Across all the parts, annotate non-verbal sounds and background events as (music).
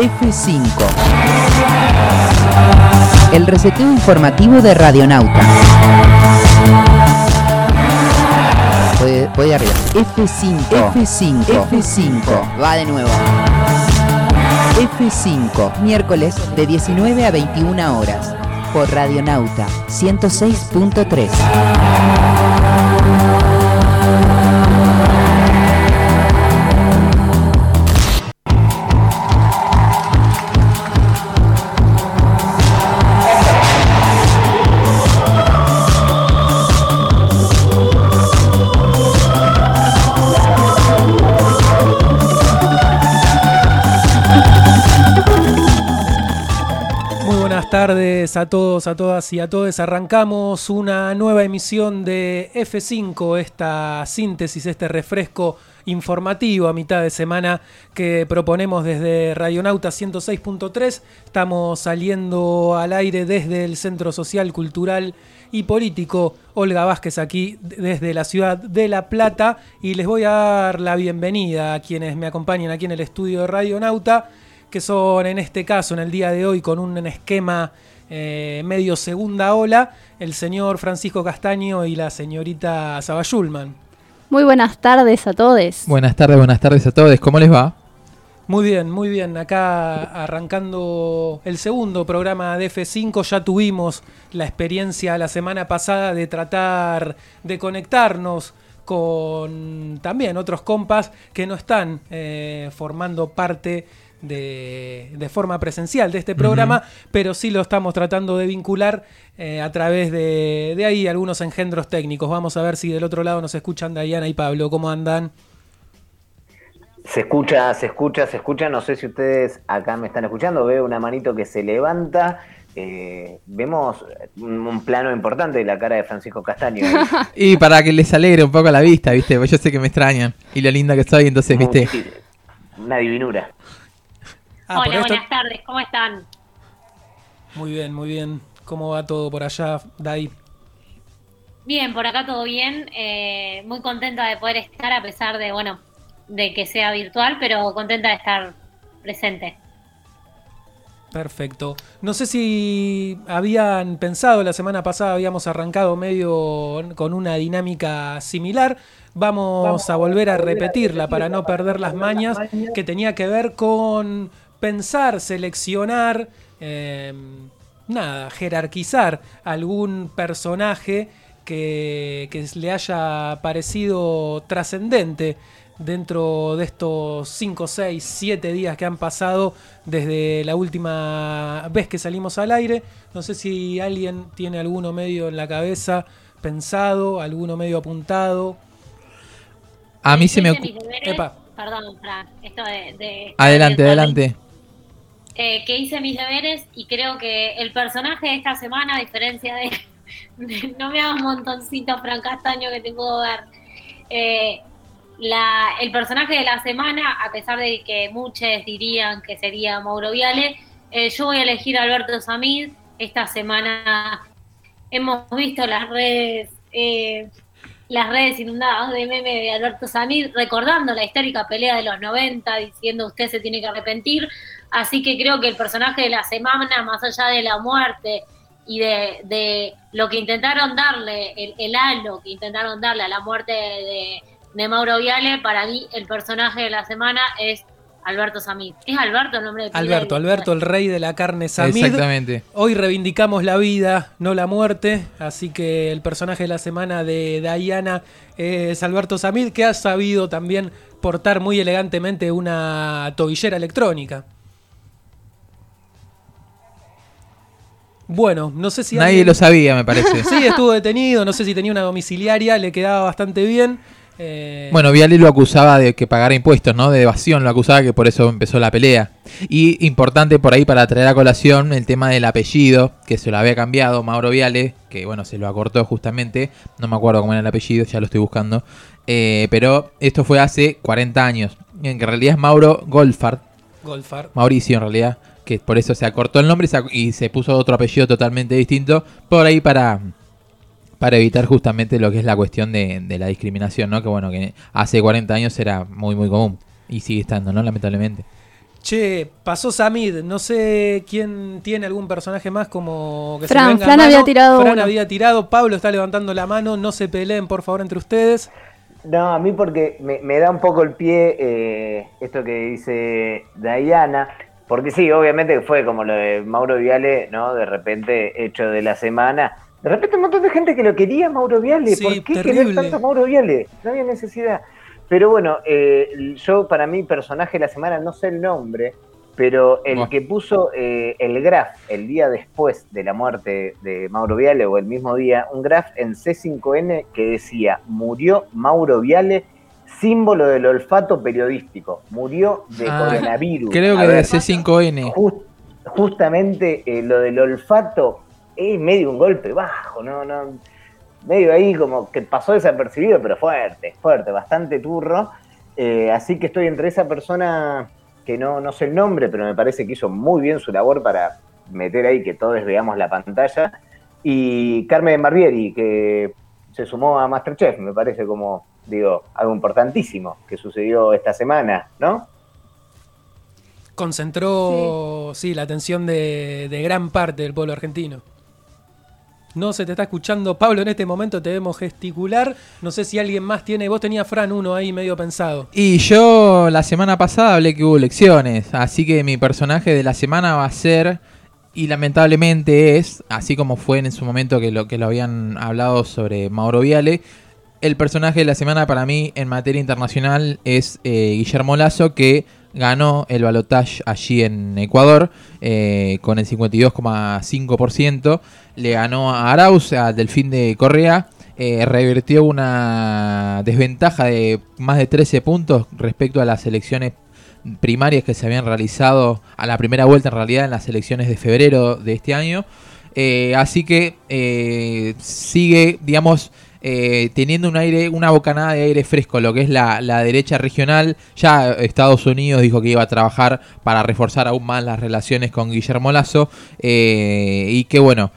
F5. El reseteo informativo de Radionauta. Puede, puede arriba. F5. F5. F5. Va de nuevo. F5. Miércoles de 19 a 21 horas. Por Radionauta 106.3. a todos, a todas y a todos. Arrancamos una nueva emisión de F5, esta síntesis, este refresco informativo a mitad de semana que proponemos desde Radionauta 106.3. Estamos saliendo al aire desde el Centro Social, Cultural y Político Olga Vázquez aquí desde la ciudad de La Plata y les voy a dar la bienvenida a quienes me acompañan aquí en el estudio de Radionauta que son en este caso, en el día de hoy, con un esquema eh, medio segunda ola, el señor Francisco Castaño y la señorita Sabayulman. Muy buenas tardes a todos. Buenas tardes, buenas tardes a todos. ¿Cómo les va? Muy bien, muy bien. Acá arrancando el segundo programa de F5, ya tuvimos la experiencia la semana pasada de tratar de conectarnos con también otros compas que no están eh, formando parte de, de, forma presencial de este programa, uh -huh. pero sí lo estamos tratando de vincular eh, a través de, de, ahí algunos engendros técnicos. Vamos a ver si del otro lado nos escuchan Diana y Pablo. ¿Cómo andan? Se escucha, se escucha, se escucha. No sé si ustedes acá me están escuchando. Veo una manito que se levanta. Eh, vemos un, plano importante de la cara de Francisco Castaño. (laughs) y para que les alegre un poco la vista, ¿viste? Pues yo sé que me extrañan y lo linda que soy, entonces, ¿viste? Una divinura. Ah, Hola, buenas tardes, ¿cómo están? Muy bien, muy bien. ¿Cómo va todo por allá, Dai? Bien, por acá todo bien. Eh, muy contenta de poder estar a pesar de, bueno, de que sea virtual, pero contenta de estar presente. Perfecto. No sé si habían pensado, la semana pasada habíamos arrancado medio con una dinámica similar. Vamos, Vamos a volver a repetirla para no perder las mañas, que tenía que ver con pensar, seleccionar, eh, nada, jerarquizar algún personaje que, que le haya parecido trascendente dentro de estos 5, 6, 7 días que han pasado desde la última vez que salimos al aire. No sé si alguien tiene alguno medio en la cabeza pensado, alguno medio apuntado. A mí se me ocurre... Perdón, Fran, esto de... de adelante, adelante. Eh, que hice mis deberes y creo que el personaje de esta semana, a diferencia de... (laughs) no me hagas montoncito, Fran Castaño, que te puedo dar. Eh, el personaje de la semana, a pesar de que muchos dirían que sería Mauro Viale, eh, yo voy a elegir a Alberto Samid. Esta semana hemos visto las redes, las redes inundadas de meme de Alberto Samid, recordando la histórica pelea de los 90, diciendo usted se tiene que arrepentir. Así que creo que el personaje de la semana, más allá de la muerte y de, de lo que intentaron darle, el, el halo que intentaron darle a la muerte de, de de Mauro Viale, para mí el personaje de la semana es Alberto Samid. ¿Es Alberto el nombre de Alberto, Alberto, el rey de la carne Samid. Exactamente. Hoy reivindicamos la vida, no la muerte, así que el personaje de la semana de Diana es Alberto Samid, que ha sabido también portar muy elegantemente una tobillera electrónica. Bueno, no sé si... Nadie alguien... lo sabía, me parece. (laughs) sí, estuvo detenido, no sé si tenía una domiciliaria, le quedaba bastante bien. Eh... Bueno, Viale lo acusaba de que pagara impuestos, ¿no? De evasión, lo acusaba que por eso empezó la pelea. Y importante por ahí para traer a colación el tema del apellido, que se lo había cambiado Mauro Viale, que bueno, se lo acortó justamente, no me acuerdo cómo era el apellido, ya lo estoy buscando. Eh, pero esto fue hace 40 años, en realidad es Mauro Golfard. Golfard. Mauricio en realidad, que por eso se acortó el nombre y se, y se puso otro apellido totalmente distinto, por ahí para para evitar justamente lo que es la cuestión de, de, la discriminación, ¿no? Que bueno, que hace 40 años era muy muy común y sigue estando, ¿no? Lamentablemente. Che, pasó Samid, no sé quién tiene algún personaje más como que se Fran, me venga a Fran mano. había tirado Fran uno. había tirado, Pablo está levantando la mano, no se peleen por favor entre ustedes. No, a mí porque me, me da un poco el pie eh, esto que dice Diana, porque sí, obviamente fue como lo de Mauro Viale, ¿no? De repente, hecho de la semana. De repente un montón de gente que lo quería Mauro Viale. Sí, ¿Por qué terrible. querer tanto a Mauro Viale? No había necesidad. Pero bueno, eh, yo para mí, personaje de la semana, no sé el nombre, pero el que puso eh, el graph el día después de la muerte de Mauro Viale o el mismo día, un graph en C5N que decía, murió Mauro Viale, símbolo del olfato periodístico, murió de Ah, coronavirus. Creo que de ver, C5N. Just- justamente eh, lo del olfato es medio un golpe bajo, no, no, medio ahí como que pasó desapercibido, pero fuerte, fuerte, bastante turro. Eh, así que estoy entre esa persona que no, no sé el nombre, pero me parece que hizo muy bien su labor para meter ahí que todos veamos la pantalla. Y Carmen Barbieri, que se sumó a Masterchef, me parece como, digo, algo importantísimo que sucedió esta semana, ¿no? Concentró, sí, la atención de, de gran parte del pueblo argentino. No se te está escuchando, Pablo, en este momento te vemos gesticular. No sé si alguien más tiene. Vos tenías Fran uno ahí medio pensado. Y yo la semana pasada hablé que hubo elecciones, así que mi personaje de la semana va a ser, y lamentablemente es, así como fue en su momento que lo, que lo habían hablado sobre Mauro Viale, el personaje de la semana para mí en materia internacional es eh, Guillermo Lazo, que ganó el balotaje allí en Ecuador eh, con el 52,5%. Le ganó a Arauz, a Delfín de Correa. eh, revirtió una desventaja de más de 13 puntos respecto a las elecciones primarias que se habían realizado a la primera vuelta en realidad en las elecciones de febrero de este año. Eh, así que eh, sigue, digamos, eh, teniendo un aire, una bocanada de aire fresco, lo que es la, la derecha regional. Ya Estados Unidos dijo que iba a trabajar para reforzar aún más las relaciones con Guillermo Lazo. y que bueno,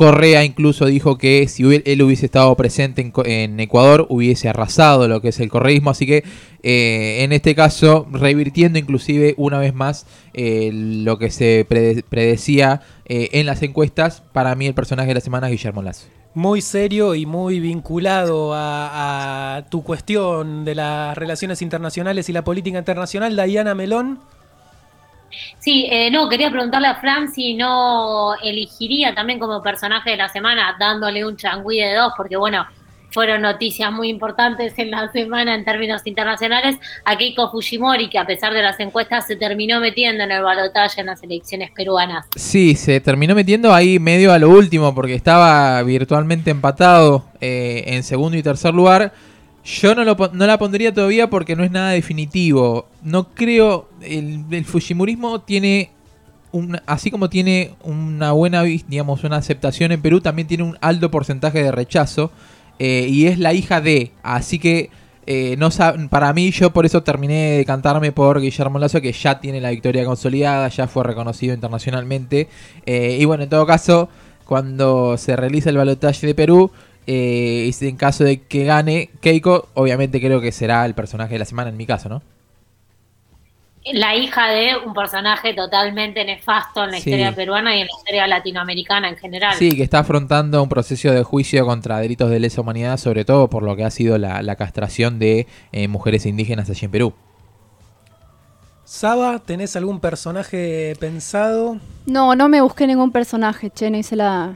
Correa incluso dijo que si él hubiese estado presente en, Ecuador hubiese arrasado lo que es el correísmo. Así que eh, en este caso, revirtiendo inclusive una vez más eh, lo que se prede- predecía eh, en las encuestas, para mí el personaje de la semana es Guillermo Lazo. Muy serio y muy vinculado a, a tu cuestión de las relaciones internacionales y la política internacional, Diana Melón. Sí, eh, no, quería preguntarle a Fran si no elegiría también como personaje de la semana dándole un changüí de dos, porque bueno, fueron noticias muy importantes en la semana en términos internacionales, a Keiko Fujimori, que a pesar de las encuestas se terminó metiendo en el balotaje en las elecciones peruanas. Sí, se terminó metiendo ahí medio a lo último porque estaba virtualmente empatado eh, en segundo y tercer lugar. Yo no, lo, no la pondría todavía porque no es nada definitivo. No creo. El, el tiene. Un, así como tiene una buena, digamos, una aceptación en Perú, también tiene un alto porcentaje de rechazo. eh, y es la hija de. Así que. eh, no para mí, yo por eso terminé de cantarme por Guillermo Lazo, que ya tiene la victoria consolidada, ya fue reconocido internacionalmente. eh, y bueno, en todo caso, cuando se realiza el balotaje de Perú, eh, y en caso de que gane Keiko, obviamente creo que será el personaje de la semana en mi caso, ¿no? La hija de un personaje totalmente nefasto en la Sí. historia peruana y en la historia latinoamericana en general. Sí, que está afrontando un proceso de juicio contra delitos de lesa humanidad, sobre todo por lo que ha sido la, la castración de eh, mujeres indígenas allí en Perú. Saba, ¿tenés algún personaje pensado? No, no me busqué ningún personaje, che, no hice la,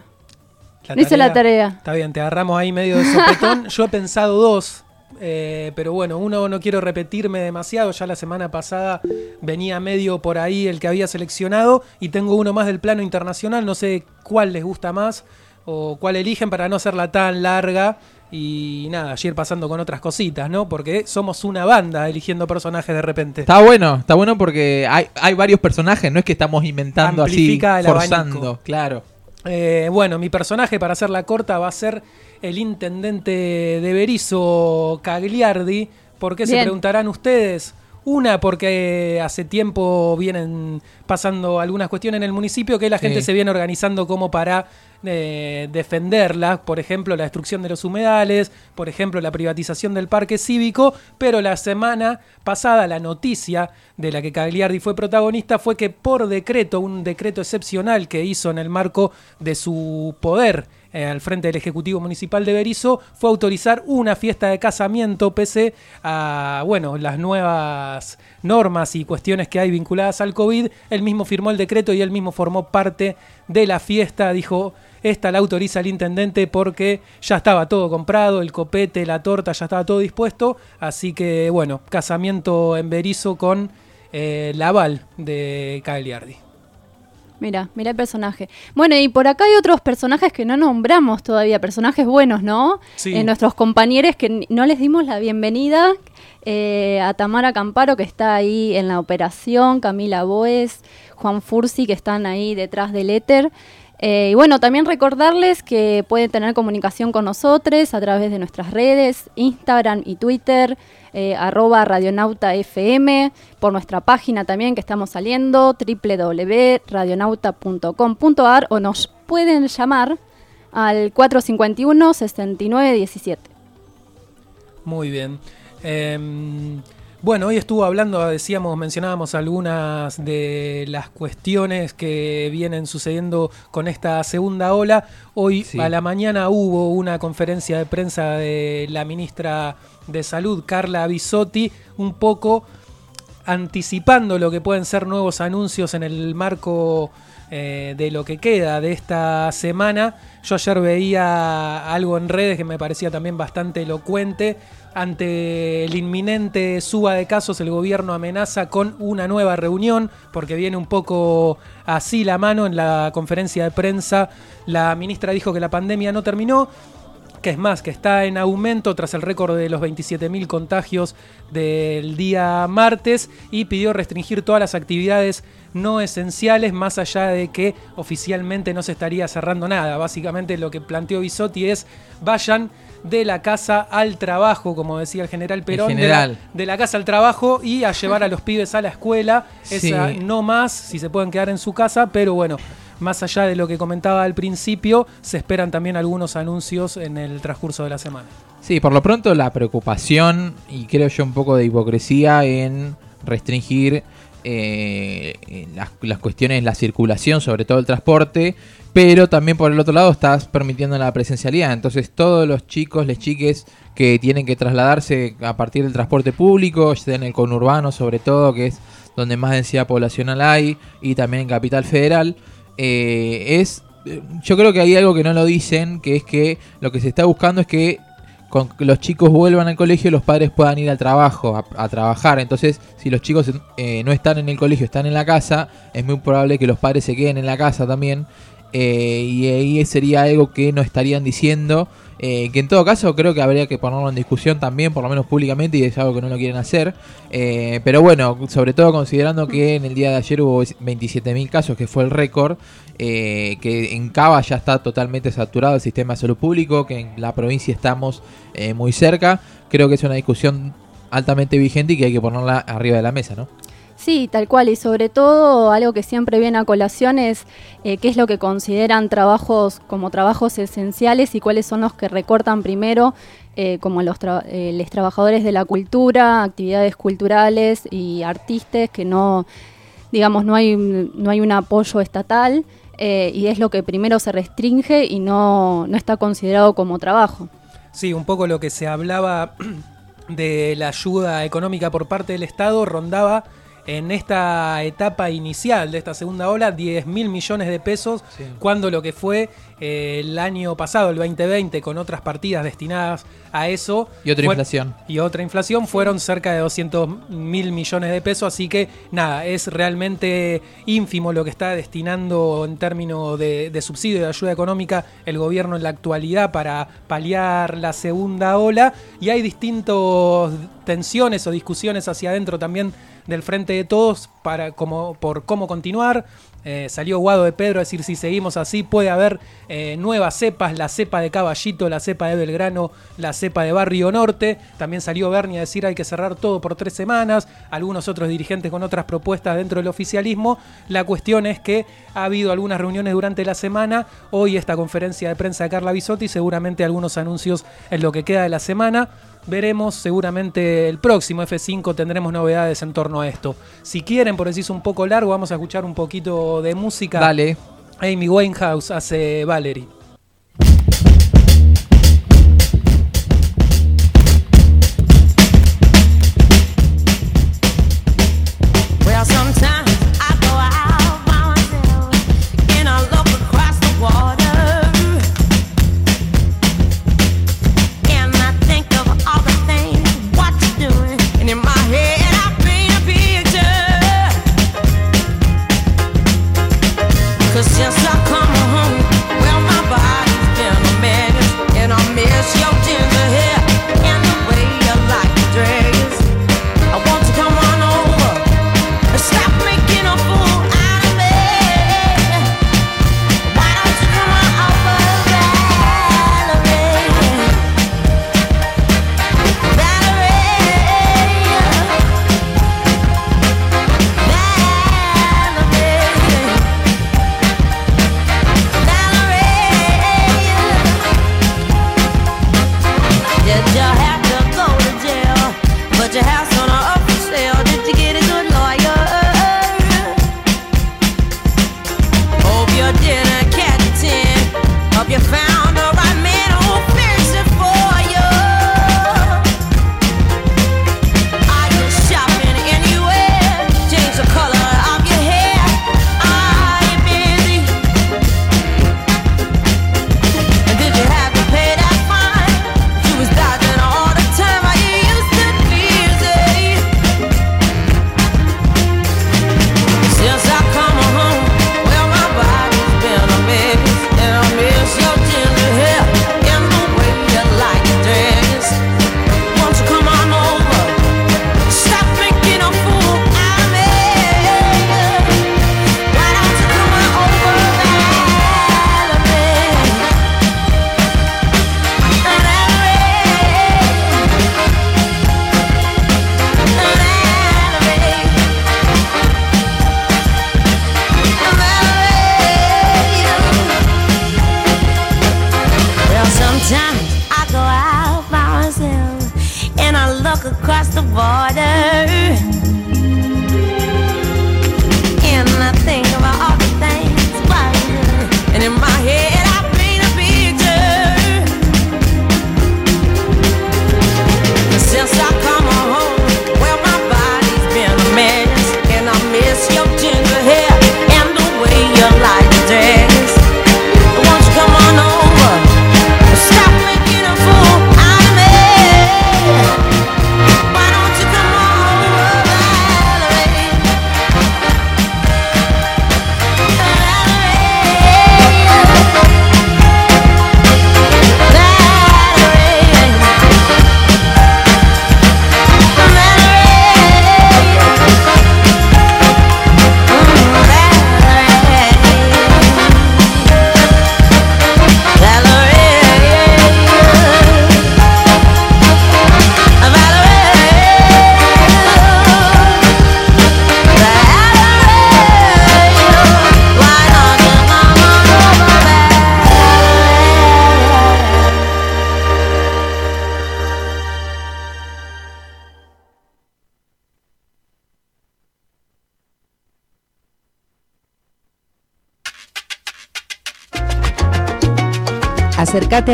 no hice la tarea. Está bien, te agarramos ahí medio de sopetón. (laughs) Yo he pensado dos, eh, pero bueno, uno no quiero repetirme demasiado. Ya la semana pasada venía medio por ahí el que había seleccionado y tengo uno más del plano internacional. No sé cuál les gusta más o cuál eligen para no hacerla tan larga. Y nada, ayer pasando con otras cositas, ¿no? Porque somos una banda eligiendo personajes de repente. Está bueno, está bueno porque hay, hay varios personajes, no es que estamos inventando Amplifica así, el forzando, abanico. claro. Eh, bueno, mi personaje, para hacerla corta, va a ser el intendente de Berizo, Cagliardi. ¿Por qué se preguntarán ustedes? Una, porque hace tiempo vienen pasando algunas cuestiones en el municipio que la gente Sí. se viene organizando como para defenderla, por ejemplo, la destrucción de los humedales, por ejemplo, la privatización del parque cívico, pero la semana pasada la noticia de la que Cagliardi fue protagonista fue que por decreto, un decreto excepcional que hizo en el marco de su poder eh, al frente del Ejecutivo Municipal de Berizo, fue autorizar una fiesta de casamiento pese a bueno, las nuevas normas y cuestiones que hay vinculadas al COVID. Él mismo firmó el decreto y él mismo formó parte de la fiesta, dijo esta la autoriza el intendente porque ya estaba todo comprado, el copete, la torta, ya estaba todo dispuesto. Así que, bueno, casamiento en Berizo con eh, la aval de Cagliardi. Mira, mira el personaje. Bueno, y por acá hay otros personajes que no nombramos todavía, personajes buenos, ¿no? Sí. Eh, nuestros compañeros que no les dimos la bienvenida eh, a Tamara Camparo, que está ahí en la operación, Camila Boes, Juan Fursi, que están ahí detrás del éter. Eh, y bueno, también recordarles que pueden tener comunicación con nosotros a través de nuestras redes, Instagram y Twitter, eh, arroba Radionauta FM, por nuestra página también que estamos saliendo, www.radionauta.com.ar o nos pueden llamar al 451-6917. Muy bien. Em, bueno, hoy estuvo hablando, decíamos, mencionábamos algunas de las cuestiones que vienen sucediendo con esta segunda ola. Hoy Sí. a la mañana hubo una conferencia de prensa de la ministra de Salud, Carla Bisotti, un poco anticipando lo que pueden ser nuevos anuncios en el marco eh, de lo que queda de esta semana. Yo ayer veía algo en redes que me parecía también bastante elocuente. Ante el inminente suba de casos, el gobierno amenaza con una nueva reunión, porque viene un poco así la mano en la conferencia de prensa. La ministra dijo que la pandemia no terminó, que es más, que está en aumento tras el récord de los 27.000 contagios del día martes y pidió restringir todas las actividades no esenciales, más allá de que oficialmente no se estaría cerrando nada. Básicamente lo que planteó Bisotti es vayan de la casa al trabajo, como decía el general Perón, de la- general. De, la, casa al trabajo y a llevar a los pibes a la escuela. (laughs) Sí. Esa no más, si se pueden quedar en su casa, pero bueno, más allá de lo que comentaba al principio, se esperan también algunos anuncios en el transcurso de la semana. Sí, por lo pronto la preocupación y creo yo un poco de hipocresía en restringir eh, las, las cuestiones, la circulación, sobre todo el transporte, pero también por el otro lado estás permitiendo la presencialidad. Entonces todos los chicos, les chiques que tienen que trasladarse a partir del transporte público, en el conurbano sobre todo, que es donde más densidad poblacional hay, y también en Capital Federal, eh, es... Yo creo que hay algo que no lo dicen, que es que lo que se está buscando es que con los chicos vuelvan al colegio, los padres puedan ir al trabajo, a, trabajar. Entonces, si los chicos eh, no están en el colegio, están en la casa, es muy probable que los padres se queden en la casa también. Eh, y ahí sería algo que no estarían diciendo. Eh, que en todo caso creo que habría que ponerlo en discusión también, por lo menos públicamente, y es algo que no lo quieren hacer. Eh, pero bueno, sobre todo considerando que en el día de ayer hubo 27.000 casos, que fue el récord, eh, que en Cava ya está totalmente saturado el sistema de salud público, que en la provincia estamos muy cerca. Creo que es una discusión altamente vigente y que hay que ponerla arriba de la mesa, ¿no? Sí, tal cual, y sobre todo algo que siempre viene a colación es eh, qué es lo que consideran trabajos como trabajos esenciales y cuáles son los que recortan primero, eh, como los, tra- eh, trabajadores de la cultura, actividades culturales y artistas que no, digamos, no hay, no hay un apoyo estatal y es lo que primero se restringe y no, no está considerado como trabajo. Sí, un poco lo que se hablaba (clears throat) de la ayuda económica por parte del Estado rondaba en esta etapa inicial de esta segunda ola 10 mil millones de pesos, Sí. cuando lo que fue eh, el año pasado, el 2020, con otras partidas destinadas a eso. Y otra fue- inflación. y otra inflación fueron cerca de 200 mil millones de pesos, así que nada, es realmente ínfimo lo que está destinando en términos de, de subsidio y de ayuda económica el gobierno en la actualidad para paliar la segunda ola y hay distintas tensiones o discusiones hacia adentro también del frente de todos para como por cómo continuar. Eh, salió Guado de Pedro a decir si seguimos así puede haber eh, nuevas cepas, la cepa de Caballito, la cepa de Belgrano, la cepa de Barrio Norte. También salió Bernie a decir hay que cerrar todo por tres semanas, algunos otros dirigentes con otras propuestas dentro del oficialismo. La cuestión es que ha habido algunas reuniones durante la semana, hoy esta conferencia de prensa de Carla Bisotti, seguramente algunos anuncios en lo que queda de la semana. Veremos seguramente el próximo F5 tendremos novedades en torno a esto. Si quieren, por decirse un poco largo, vamos a escuchar un poquito de música. Dale. Amy Winehouse hace Valerie.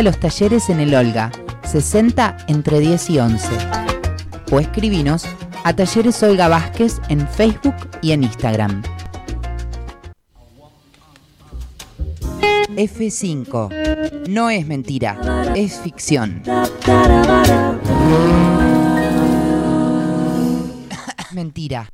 A los talleres en el Olga, 60 entre 10 y 11. O escribinos a Talleres Olga Vázquez en Facebook y en Instagram. F5. No es mentira, es ficción. (laughs) mentira.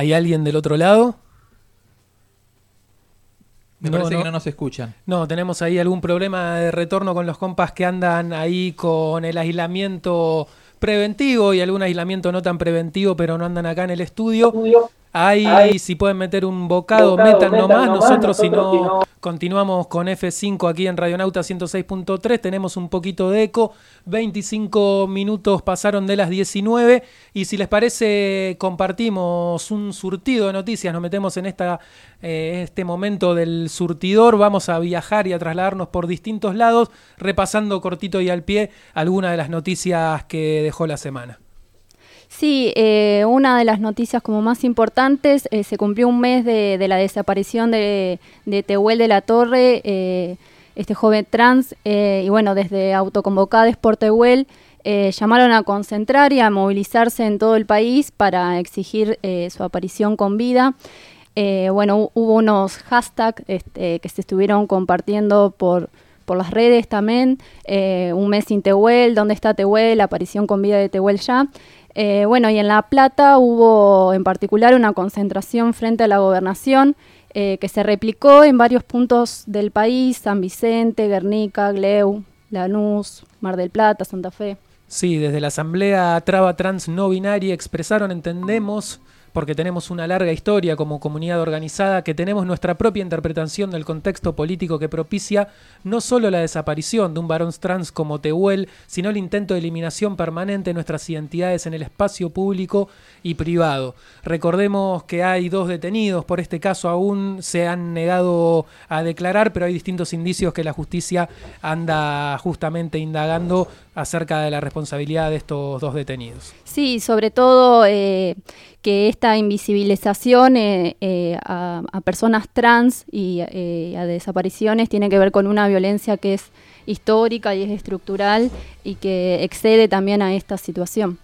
¿Hay alguien del otro lado? Me No, parece no. que no nos escuchan. No, tenemos ahí algún problema de retorno con los compas que andan ahí con el aislamiento preventivo y algún aislamiento no tan preventivo, pero no andan acá en el estudio. Ahí, si pueden meter un bocado, metan nomás. Nosotros, si no, continuamos con F5 aquí en Radionauta 106.3. Tenemos un poquito de eco. 25 minutos pasaron de las 19. Y si les parece, compartimos un surtido de noticias. Nos metemos en esta, eh, este momento del surtidor. Vamos a viajar y a trasladarnos por distintos lados, repasando cortito y al pie algunas de las noticias que dejó la semana. Sí, eh, una de las noticias como más importantes, eh, se cumplió un mes de, de la desaparición de, de Tehuel de la Torre, eh, este joven trans, eh, y bueno, desde Autoconvocades por Tehuel eh, llamaron a concentrar y a movilizarse en todo el país para exigir eh, su aparición con vida. Bueno, hu- hubo unos hashtags este, que se estuvieron compartiendo por, por las redes también. un mes sin Tehuel, ¿dónde está Tehuel? Aparición con vida de Tehuel ya. Eh, bueno, y en La Plata hubo en particular una concentración frente a la gobernación eh, que se replicó en varios puntos del país, San Vicente, Guernica, Gleu, Lanús, Mar del Plata, Santa Fe. Sí, desde la Asamblea Traba Trans No Binaria expresaron, entendemos, porque tenemos una larga historia como comunidad organizada, que tenemos nuestra propia interpretación del contexto político que propicia no solo la desaparición de un varón trans como Tehuel, sino el intento de eliminación permanente de nuestras identidades en el espacio público y privado. Recordemos que hay dos detenidos, por este caso aún se han negado a declarar, pero hay distintos indicios que la justicia anda justamente indagando acerca de la responsabilidad de estos dos detenidos. Sí, sobre todo eh, que esta invisibilización eh, eh, a, personas trans y eh, a desapariciones tiene que ver con una violencia que es histórica y es estructural y que excede también a esta situación.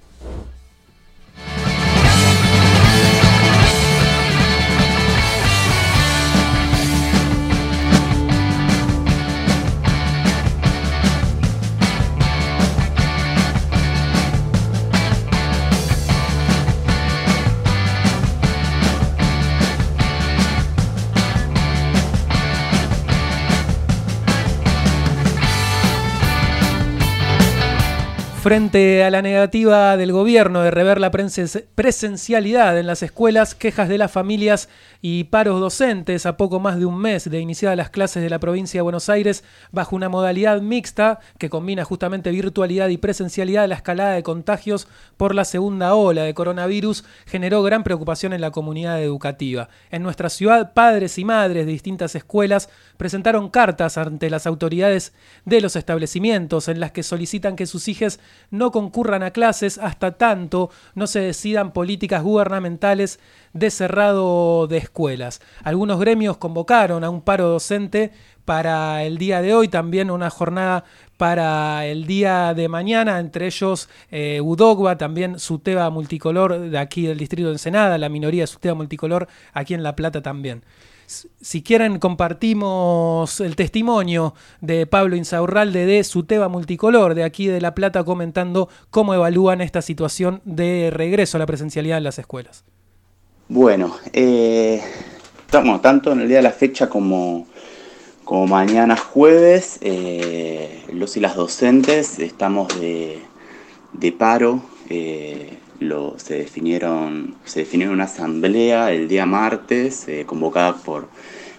Frente a la negativa del gobierno de rever la presen- presencialidad en las escuelas, quejas de las familias y paros docentes a poco más de un mes de iniciadas las clases de la provincia de Buenos Aires bajo una modalidad mixta que combina justamente virtualidad y presencialidad, la escalada de contagios por la segunda ola de coronavirus generó gran preocupación en la comunidad educativa. En nuestra ciudad, padres y madres de distintas escuelas presentaron cartas ante las autoridades de los establecimientos en las que solicitan que sus hijos no concurran a clases hasta tanto no se decidan políticas gubernamentales de cerrado de escuelas. Algunos gremios convocaron a un paro docente para el día de hoy, también una jornada para el día de mañana, entre ellos eh, Udogba, también Suteba Multicolor de aquí del distrito de Ensenada, la minoría Suteba Multicolor aquí en La Plata también. Si quieren compartimos el testimonio de Pablo Insaurralde de Suteba Multicolor de aquí de La Plata comentando cómo evalúan esta situación de regreso a la presencialidad en las escuelas. Bueno, eh, tanto en el día de la fecha como, como mañana jueves, eh, los y las docentes estamos de, de paro. eh, lo, se definieron, se definió una asamblea el día martes, eh, convocada por,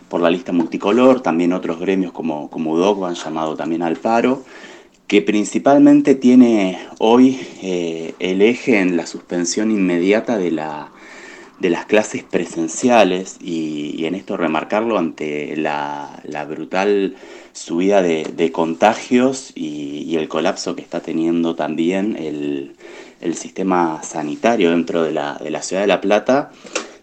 por la lista multicolor, también otros gremios como, como UDOC han llamado también al paro, que principalmente tiene hoy el eje en la suspensión inmediata de la de las clases presenciales y, en esto remarcarlo ante la, la brutal subida de, contagios y, el colapso que está teniendo también el, el sistema sanitario dentro de la, de la ciudad de La Plata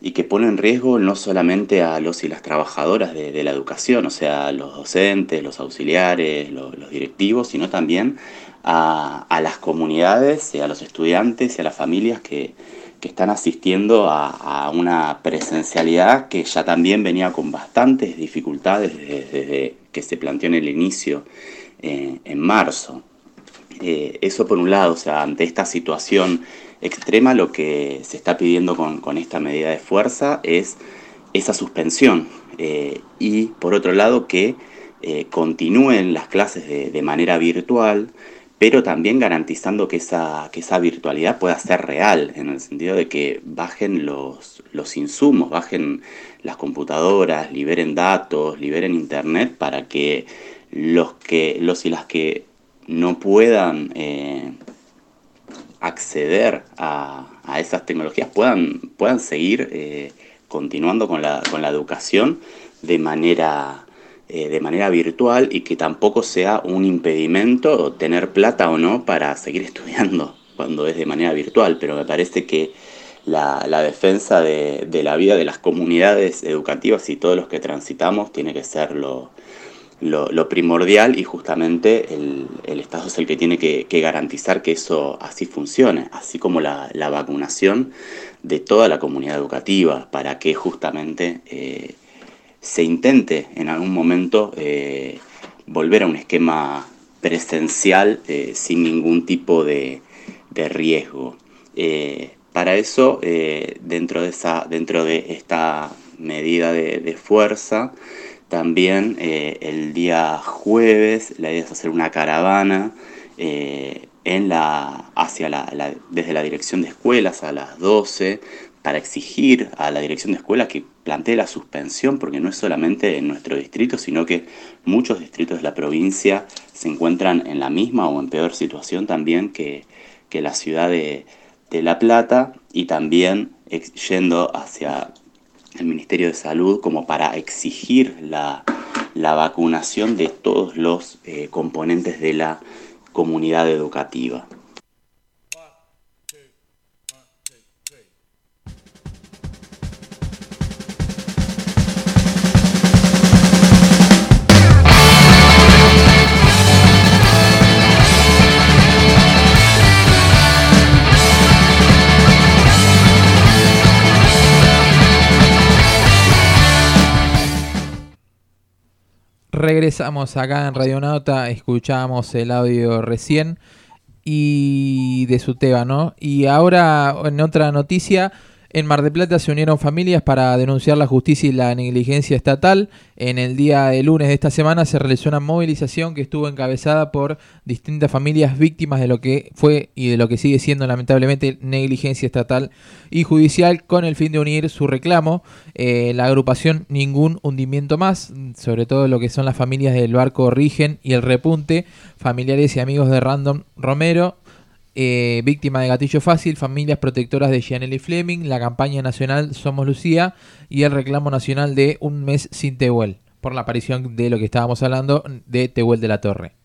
y que pone en riesgo no solamente a los y las trabajadoras de, la educación, o sea, los docentes, los auxiliares, los, directivos, sino también a, a las comunidades, a los estudiantes y a las familias que, que están asistiendo a, una presencialidad que ya también venía con bastantes dificultades desde, que se planteó en el inicio eh, en marzo. Eh, eso por un lado, o sea, ante esta situación extrema lo que se está pidiendo con, esta medida de fuerza es esa suspensión eh, y por otro lado que continúen las clases de, manera virtual, pero también garantizando que esa, que esa virtualidad pueda ser real, en el sentido de que bajen los, los insumos, bajen las computadoras, liberen datos, liberen internet para que los, que, los y las que no puedan eh, acceder a, esas tecnologías puedan, puedan seguir eh, continuando con la, con la, educación de manera, eh, de manera virtual y que tampoco sea un impedimento tener plata o no para seguir (laughs) estudiando cuando es de manera virtual, pero me parece que la, defensa de, de, la vida de las comunidades educativas y todos los que transitamos tiene que ser lo, lo, primordial y justamente el, Estado es el que tiene que, garantizar que eso así funcione, así como la, vacunación de toda la comunidad educativa, para que justamente eh, se intente en algún momento eh, volver a un esquema presencial eh, sin ningún tipo de, riesgo. para eso, dentro, de esa, dentro de esta medida de fuerza, también eh, el día jueves la idea es hacer una caravana eh, en la, hacia la, desde la dirección de escuelas a las 12 para exigir a la dirección de escuelas que plantee la suspensión, porque no es solamente en nuestro distrito, sino que muchos distritos de la provincia se encuentran en la misma o en peor situación también que, la ciudad de, de La Plata y también yendo hacia el Ministerio de Salud como para exigir la, vacunación de todos los eh, componentes de la comunidad educativa. Regresamos acá en Radionauta, escuchamos el audio recién y de su tema, ¿no? Y ahora en otra noticia, en Mar de Plata se unieron familias para denunciar la justicia y la negligencia estatal. En el día de lunes de esta semana se realizó una movilización que estuvo encabezada por distintas familias víctimas de lo que fue y de lo que sigue siendo lamentablemente negligencia estatal y judicial con el fin de unir su reclamo. Eh, la agrupación Ningún Hundimiento Más, sobre todo lo que son las familias del barco Rigen y el Repunte, familiares y amigos de Random Romero, eh, víctima de gatillo fácil, familias protectoras de Gianelli Fleming, la campaña nacional Somos Lucía y el reclamo nacional de Un mes sin Tehuel, por la aparición de lo que estábamos hablando de Tehuel de la Torre.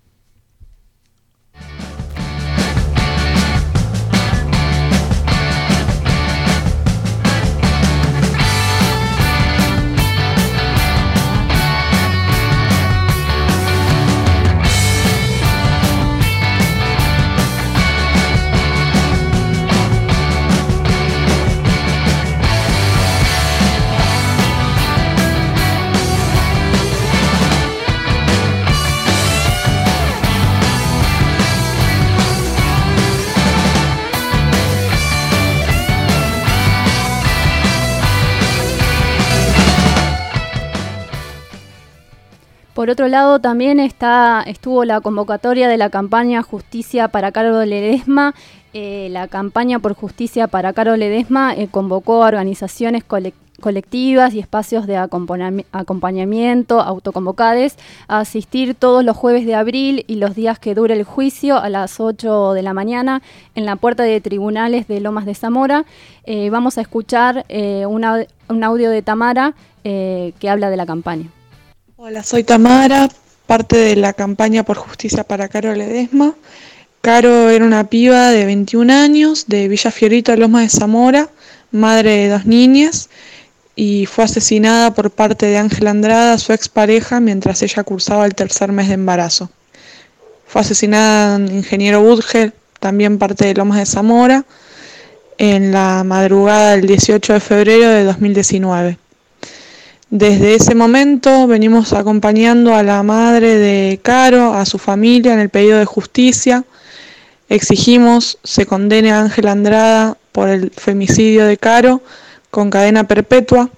Por otro lado, también está, estuvo la convocatoria de la campaña Justicia para Carlos Ledesma. Eh, la campaña por justicia para Carlos Ledesma eh, convocó a organizaciones colectivas y espacios de acompañamiento autoconvocades a asistir todos los jueves de abril y los días que dure el juicio a las 8 de la mañana en la puerta de tribunales de Lomas de Zamora. Eh, vamos a escuchar un audio de Tamara que habla de la campaña. Hola, soy Tamara, parte de la campaña por justicia para Caro Ledesma. Caro era una piba de 21 años de Villa Fiorito, Loma de Zamora, madre de dos niñas, y fue asesinada por parte de Ángel Andrada, su expareja, mientras ella cursaba el tercer mes de embarazo. Fue asesinada en Ingeniero Budgel, también parte de Lomas de Zamora, en la madrugada del 18 de febrero de 2019. Desde ese momento venimos acompañando a la madre de Caro, a su familia en el pedido de justicia Exigimos se condene a Ángel Andrada por el femicidio de Caro con cadena perpetua,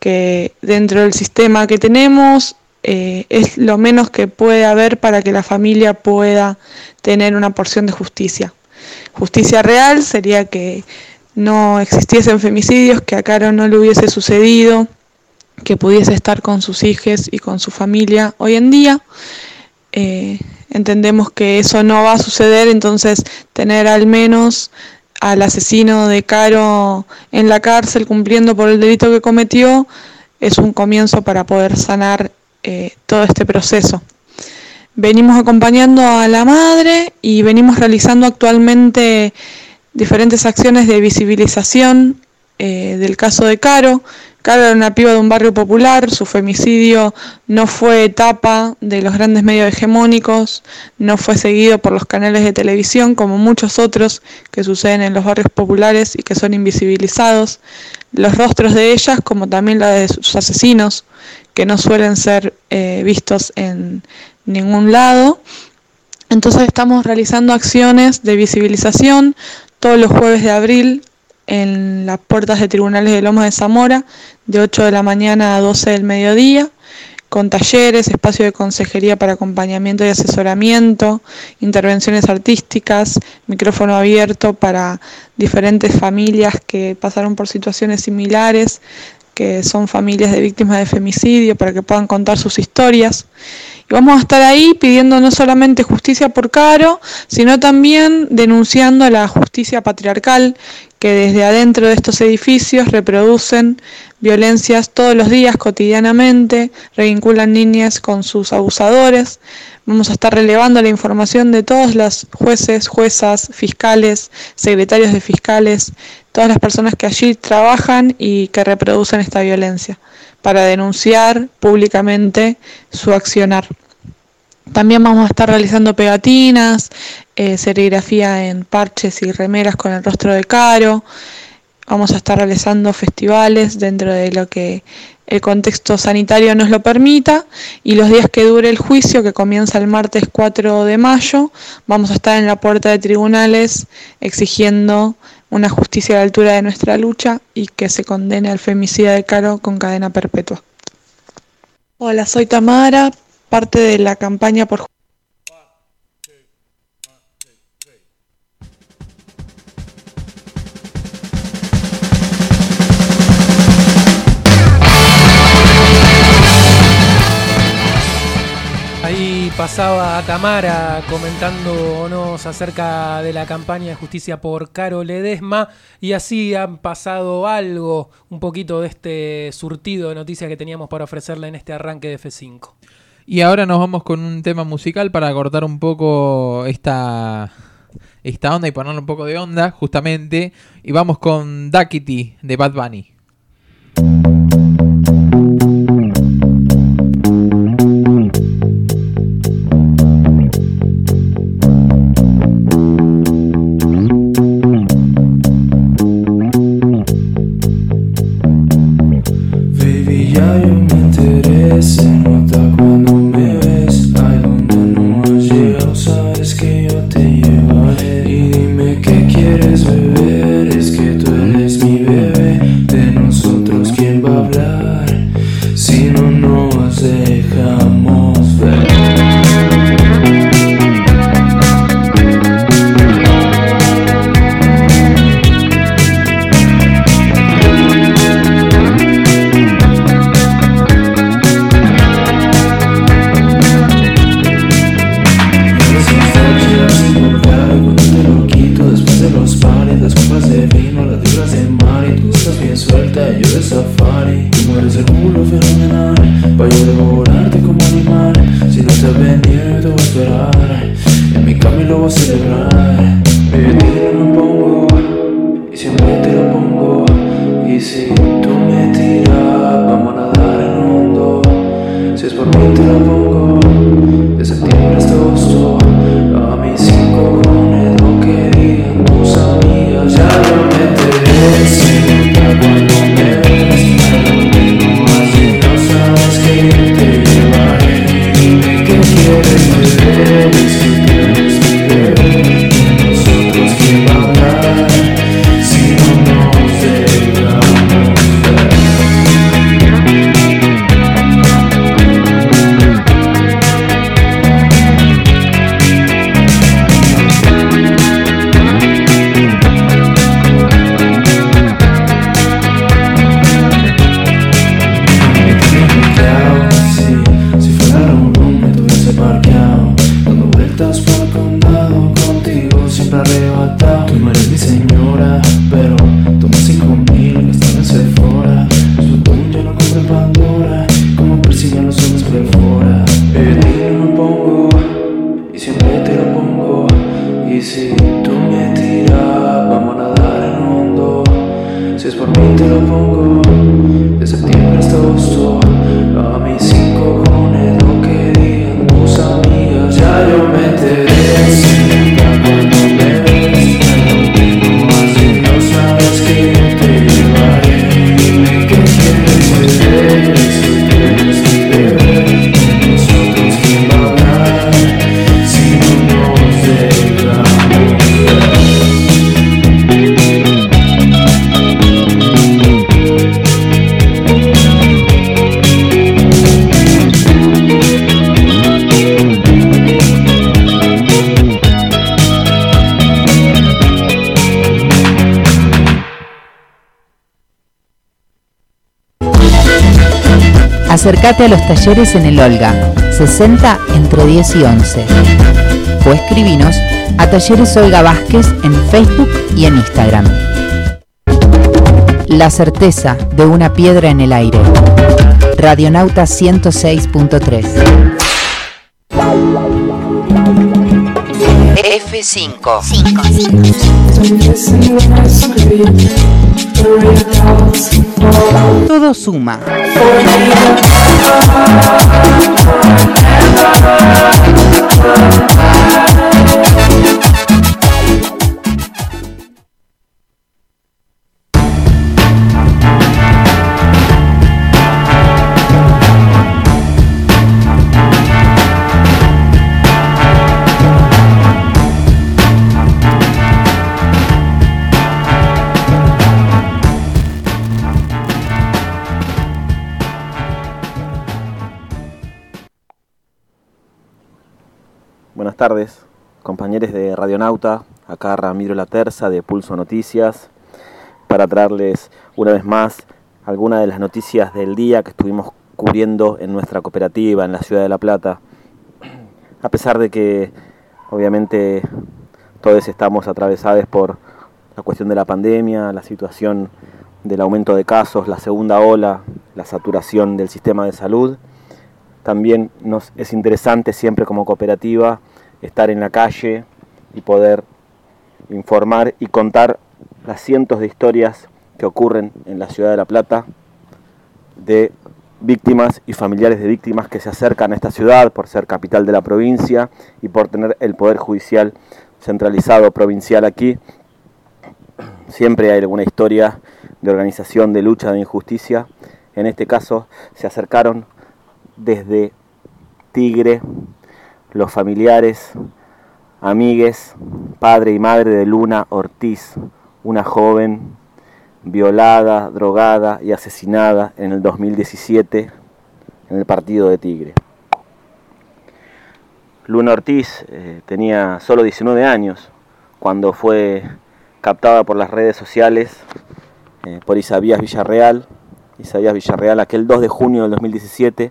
que dentro del sistema que tenemos eh, es lo menos que puede haber para que la familia pueda tener una porción de justicia. Justicia real sería que no existiesen femicidios, que a Caro no le hubiese sucedido, que pudiese estar con sus hijos y con su familia hoy en día. Eh, entendemos que eso no va a suceder, entonces tener al menos al asesino de Caro en la cárcel cumpliendo por el delito que cometió es un comienzo para poder sanar eh, todo este proceso. Venimos acompañando a la madre y venimos realizando actualmente diferentes acciones de visibilización eh, del caso de Caro. Caro era una piba de un barrio popular, su femicidio no fue etapa de los grandes medios hegemónicos, no fue seguido por los canales de televisión como muchos otros que suceden en los barrios populares y que son invisibilizados. Los rostros de ellas, como también la de sus asesinos, que no suelen ser eh, vistos en ningún lado. Entonces estamos realizando acciones de visibilización todos los jueves de abril en las puertas de tribunales de Loma de Zamora, de 8 de la mañana a 12 del mediodía, con talleres, espacio de consejería para acompañamiento y asesoramiento, intervenciones artísticas, micrófono abierto para diferentes familias que pasaron por situaciones similares, que son familias de víctimas de femicidio, para que puedan contar sus historias. Y vamos a estar ahí pidiendo no solamente justicia por Caro, sino también denunciando la justicia patriarcal que desde adentro de estos edificios reproducen violencias todos los días, cotidianamente, revinculan niñas con sus abusadores. Vamos a estar relevando la información de todos los jueces, juezas, fiscales, secretarios de fiscales, todas las personas que allí trabajan y que reproducen esta violencia, para denunciar públicamente su accionar. También vamos a estar realizando pegatinas, eh, serigrafía en parches y remeras con el rostro de Caro. Vamos a estar realizando festivales dentro de lo que el contexto sanitario nos lo permita y los días que dure el juicio, que comienza el martes 4 de mayo, vamos a estar en la puerta de tribunales exigiendo una justicia a la altura de nuestra lucha y que se condene al femicidio de Caro con cadena perpetua. Hola, soy Tamara, parte de la campaña por pasaba a Tamara comentándonos acerca de la campaña de justicia por Caro Ledesma y así han pasado algo, un poquito de este surtido de noticias que teníamos para ofrecerle en este arranque de F5. Y ahora nos vamos con un tema musical para cortar un poco esta, esta onda y ponerle un poco de onda, justamente. Y vamos con Duckity de Bad Bunny. A los talleres en el Olga, 60 entre 10 y 11. O escribinos a Talleres Olga Vázquez en Facebook y en Instagram. La certeza de una piedra en el aire. Radionauta 106.3. F5. Todo suma. Radionauta, acá Ramiro La Terza de Pulso Noticias, para traerles una vez más algunas de las noticias del día que estuvimos cubriendo en nuestra cooperativa en la ciudad de La Plata. A pesar de que obviamente todos estamos atravesados por la cuestión de la pandemia, la situación del aumento de casos, la segunda ola, la saturación del sistema de salud, también nos es interesante siempre como cooperativa estar en la calle y poder informar y contar las cientos de historias que ocurren en la ciudad de La Plata de víctimas y familiares de víctimas que se acercan a esta ciudad por ser capital de la provincia y por tener el poder judicial centralizado provincial aquí. Siempre hay alguna historia de organización, de lucha, de injusticia. En este caso se acercaron desde Tigre, los familiares, amigues, padre y madre de Luna Ortiz, una joven violada, drogada y asesinada en el 2017 en el partido de Tigre. Luna Ortiz eh, tenía solo 19 años cuando fue captada por las redes sociales eh, por Isaías Villarreal, Isaías Villarreal aquel 2 de junio del 2017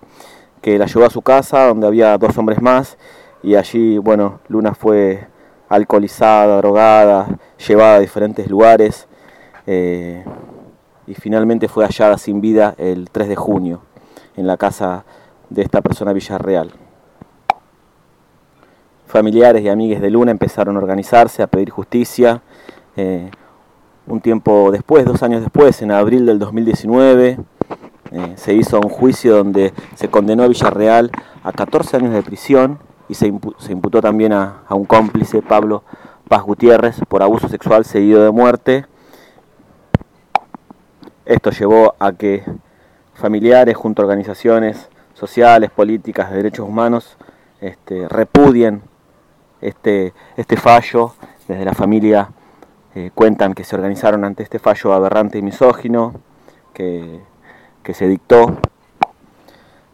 que la llevó a su casa donde había dos hombres más y allí, bueno, Luna fue alcoholizada, drogada, llevada a diferentes lugares eh, y finalmente fue hallada sin vida el 3 de junio en la casa de esta persona Villarreal. Familiares y amigues de Luna empezaron a organizarse, a pedir justicia. eh, un tiempo después, dos años después, en abril del 2019, eh, se hizo un juicio donde se condenó a Villarreal a 14 años de prisión y se, impu- se imputó también a, a un cómplice, Pablo Paz Gutiérrez, por abuso sexual seguido de muerte. Esto llevó a que familiares junto a organizaciones sociales, políticas, de derechos humanos, este, repudien este, este fallo. Desde la familia eh, cuentan que se organizaron ante este fallo aberrante y misógino que, que se dictó,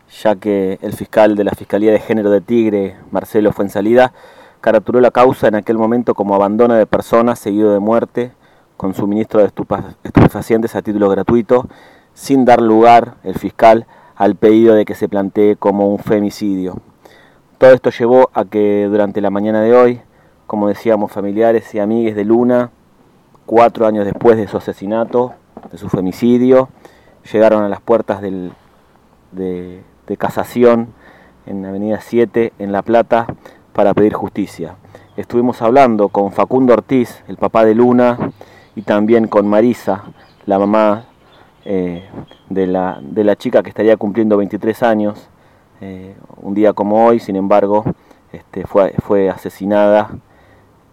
ya que el fiscal de la Fiscalía de Género de Tigre, Marcelo Fuensalida, caraturó la causa en aquel momento como abandono de personas seguido de muerte con suministro de estupefacientes a título gratuito, sin dar lugar el fiscal al pedido de que se plantee como un femicidio. Todo esto llevó a que durante la mañana de hoy como decíamos, familiares y amigues de Luna, cuatro años después de su asesinato, de su femicidio, llegaron a las puertas del, de, de casación en Avenida 7, en La Plata, para pedir justicia. Estuvimos hablando con Facundo Ortiz, el papá de Luna, y también con Marisa, la mamá eh, de, la, de, la, chica que estaría cumpliendo 23 años, eh, un día como hoy, sin embargo, este, fue, fue asesinada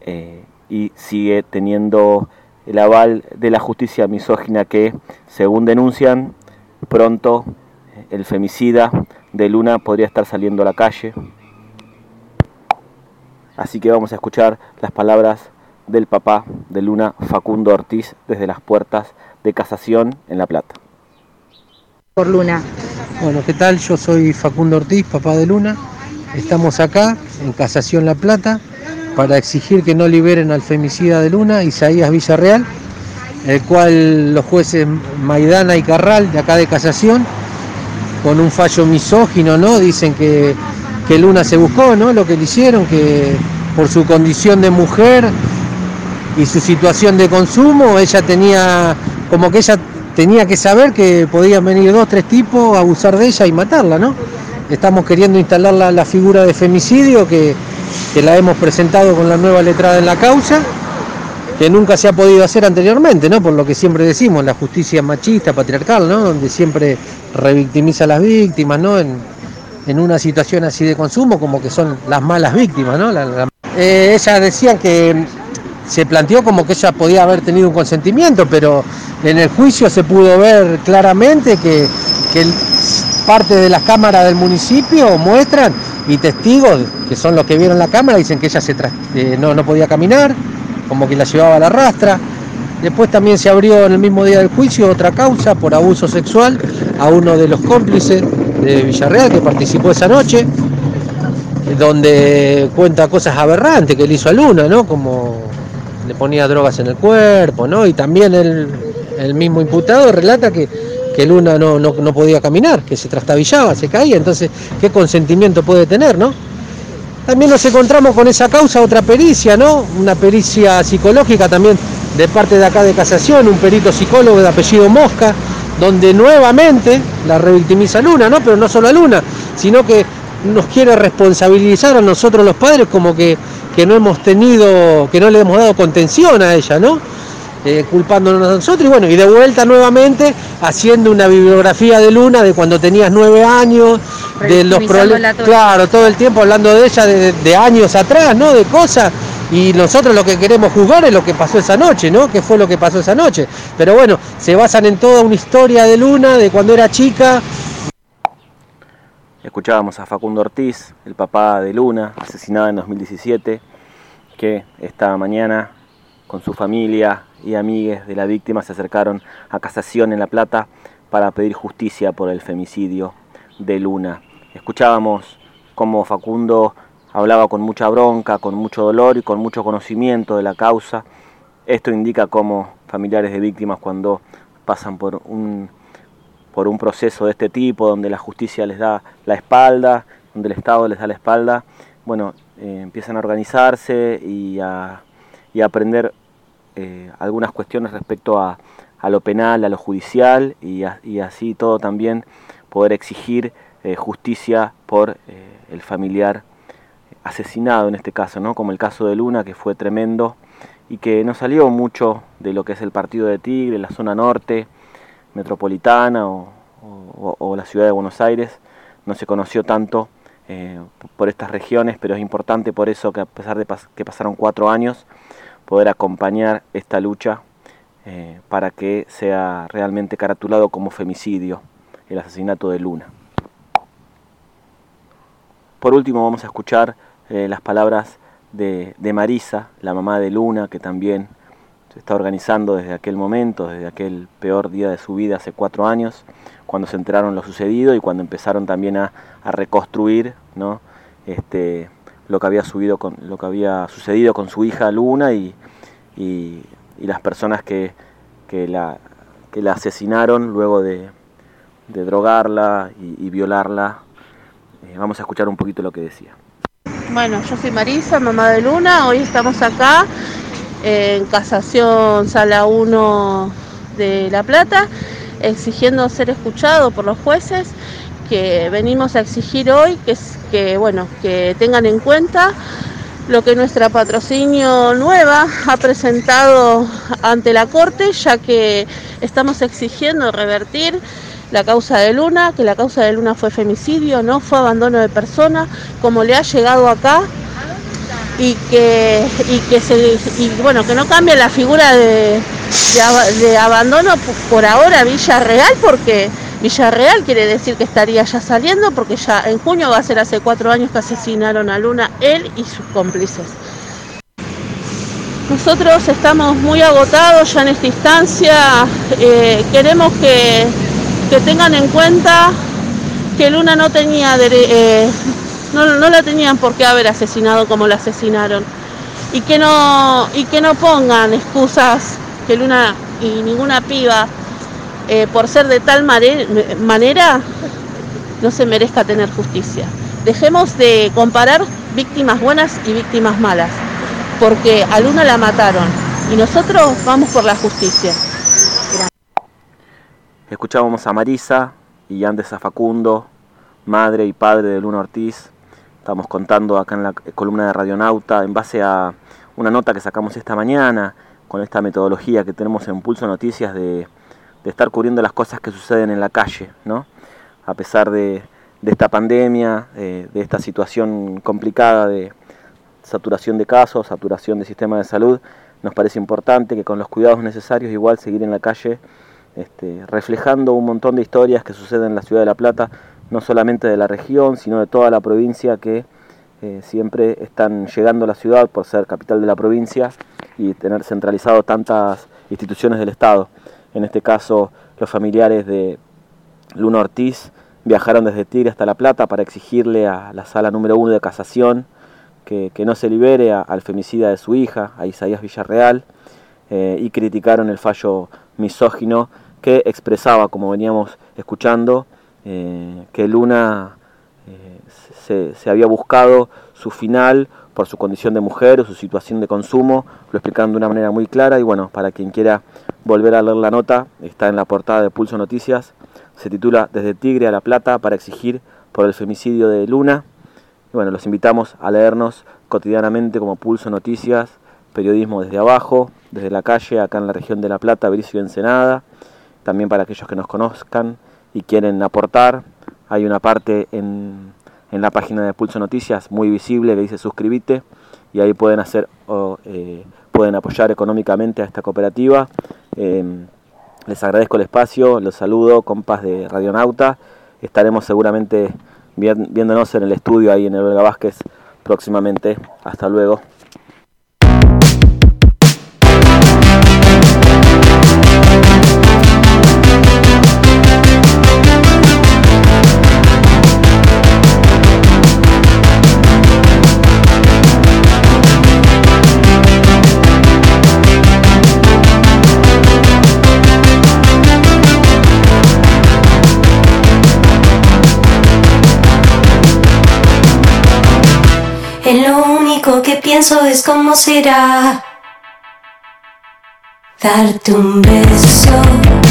eh, y sigue teniendo el aval de la justicia misógina que, según denuncian, pronto el femicida de Luna podría estar saliendo a la calle. Así que vamos a escuchar las palabras del papá de Luna, Facundo Ortiz, desde las puertas de casación en La Plata. Por Luna. Bueno, ¿qué tal? Yo soy Facundo Ortiz, papá de Luna. Estamos acá en Casación La Plata para exigir que no liberen al femicida de Luna, Isaías Villarreal, el cual los jueces Maidana y Carral de acá de Casación, con un fallo misógino, ¿no? Dicen que, que Luna se buscó, ¿no? Lo que le hicieron, que por su condición de mujer y su situación de consumo, ella tenía, como que ella tenía que saber que podían venir dos, tres tipos a abusar de ella y matarla, ¿no? Estamos queriendo instalar la, la figura de femicidio que, que, la hemos presentado con la nueva letrada en la causa, que nunca se ha podido hacer anteriormente, ¿no? Por lo que siempre decimos, la justicia machista, patriarcal, ¿no? Donde siempre revictimiza a las víctimas, ¿no? En, en una situación así de consumo, como que son las malas víctimas, ¿no? La. Eh, ellas decían que se planteó como que ella podía haber tenido un consentimiento, pero en el juicio se pudo ver claramente que, que parte de las cámaras del municipio muestran y testigos, que son los que vieron la cámara, dicen que ella se eh, no, no podía caminar, como que la llevaba a la rastra. Después también se abrió en el mismo día del juicio otra causa por abuso sexual a uno de los cómplices de Villarreal que participó esa noche, donde cuenta cosas aberrantes que le hizo a Luna, ¿no? Como le ponía drogas en el cuerpo, ¿no? Y también el, el mismo imputado relata que, que Luna no, no, no, podía caminar, que se trastabillaba, se caía, entonces, ¿qué consentimiento puede tener, no? También nos encontramos con esa causa otra pericia, ¿no? Una pericia psicológica también de parte de acá de Casación, un perito psicólogo de apellido Mosca, donde nuevamente la revictimiza Luna, ¿no? Pero no solo a Luna, sino que nos quiere responsabilizar a nosotros los padres como que, que no hemos tenido, que no le hemos dado contención a ella, ¿no? Eh, culpándonos a nosotros y bueno, y de vuelta nuevamente haciendo una bibliografía de Luna de cuando tenías nueve años, de los problemas, claro, todo el tiempo hablando de ella de, de, años atrás, ¿no? De cosas, y nosotros lo que queremos juzgar es lo que pasó esa noche, ¿no? ¿Qué fue lo que pasó esa noche? Pero bueno, se basan en toda una historia de Luna, de cuando era chica. Escuchábamos a Facundo Ortiz, el papá de Luna, asesinada en 2017, que esta mañana con su familia y amigues de la víctima se acercaron a casación en La Plata para pedir justicia por el femicidio de Luna. Escuchábamos cómo Facundo hablaba con mucha bronca, con mucho dolor y con mucho conocimiento de la causa. Esto indica cómo familiares de víctimas cuando pasan por un, por un proceso de este tipo, donde la justicia les da la espalda, donde el Estado les da la espalda, bueno, eh, empiezan a organizarse y a, y a aprender eh, algunas cuestiones respecto a, lo penal, a lo judicial y, así todo también poder exigir eh, justicia por eh, el familiar asesinado en este caso, ¿no? como el caso de Luna que fue tremendo y que no salió mucho de lo que es el partido de Tigre, la zona norte, metropolitana o, o, o la ciudad de Buenos Aires, no se conoció tanto por estas regiones, pero es importante por eso que a pesar de que pasaron cuatro años, poder acompañar esta lucha eh, para que sea realmente caratulado como femicidio el asesinato de Luna. Por último vamos a escuchar eh, las palabras de, de, Marisa, la mamá de Luna, que también se está organizando desde aquel momento, desde aquel peor día de su vida hace cuatro años, cuando se enteraron lo sucedido y cuando empezaron también a, a reconstruir ¿no? este, lo que había subido con lo que había sucedido con su hija Luna y, y, las personas que, que, la, que la asesinaron luego de, drogarla y, violarla. Eh, vamos a escuchar un poquito lo que decía. Bueno, yo soy Marisa, mamá de Luna. Hoy estamos acá en Casación Sala 1 de La Plata, exigiendo ser escuchado por los jueces, que venimos a exigir hoy que, que, bueno, que tengan en cuenta lo que nuestra patrocinio nueva ha presentado ante la Corte, ya que estamos exigiendo revertir la causa de Luna, que la causa de Luna fue femicidio, no fue abandono de persona, como le ha llegado acá, y que, y que se, y bueno, que no cambie la figura de, de de abandono por ahora Villarreal, porque Villarreal quiere decir que estaría ya saliendo, porque ya en junio va a ser hace cuatro años que asesinaron a Luna, él y sus cómplices. Nosotros estamos muy agotados ya en esta instancia, eh, queremos que, que tengan en cuenta que Luna no tenía eh, no, no la tenían por qué haber asesinado como la asesinaron y que no y que no pongan excusas que Luna y ninguna piba eh, por ser de tal manera no se merezca tener justicia. Dejemos de comparar víctimas buenas y víctimas malas, porque a Luna la mataron y nosotros vamos por la justicia. Escuchábamos a Marisa y antes a Facundo, madre y padre de Luna Ortiz. Estamos contando acá en la columna de Radionauta en base a una nota que sacamos esta mañana con esta metodología que tenemos en Pulso Noticias de, de estar cubriendo las cosas que suceden en la calle, ¿no? A pesar de, esta pandemia, eh, de esta situación complicada de saturación de casos, saturación del sistema de salud, nos parece importante que con los cuidados necesarios igual seguir en la calle este, reflejando un montón de historias que suceden en la ciudad de La Plata, no solamente de la región, sino de toda la provincia que eh, siempre están llegando a la ciudad por ser capital de la provincia y tener centralizado tantas instituciones del Estado. En este caso, los familiares de Luna Ortiz viajaron desde Tigre hasta La Plata para exigirle a la sala número uno de casación que, que no se libere al femicida de su hija, a Isaías Villarreal, eh, y criticaron el fallo misógino que expresaba, como veníamos escuchando, eh, que Luna eh, se, se había buscado su final por su condición de mujer o su situación de consumo, lo explicaron de una manera muy clara y bueno, para quien quiera volver a leer la nota, está en la portada de Pulso Noticias, se titula Desde Tigre a La Plata para exigir por el femicidio de Luna. Y bueno, los invitamos a leernos cotidianamente como Pulso Noticias, periodismo desde abajo, desde la calle, acá en la región de La Plata, Bricio y Ensenada. También para aquellos que nos conozcan y quieren aportar, hay una parte en, en la página de Pulso Noticias muy visible que dice suscribite y ahí pueden hacer o, eh, pueden apoyar económicamente a esta cooperativa. Eh, les agradezco el espacio, los saludo, compas de Radionauta. Estaremos seguramente vi- viéndonos en el estudio ahí en el Vázquez próximamente. Hasta luego. Pienso es cómo será darte un beso.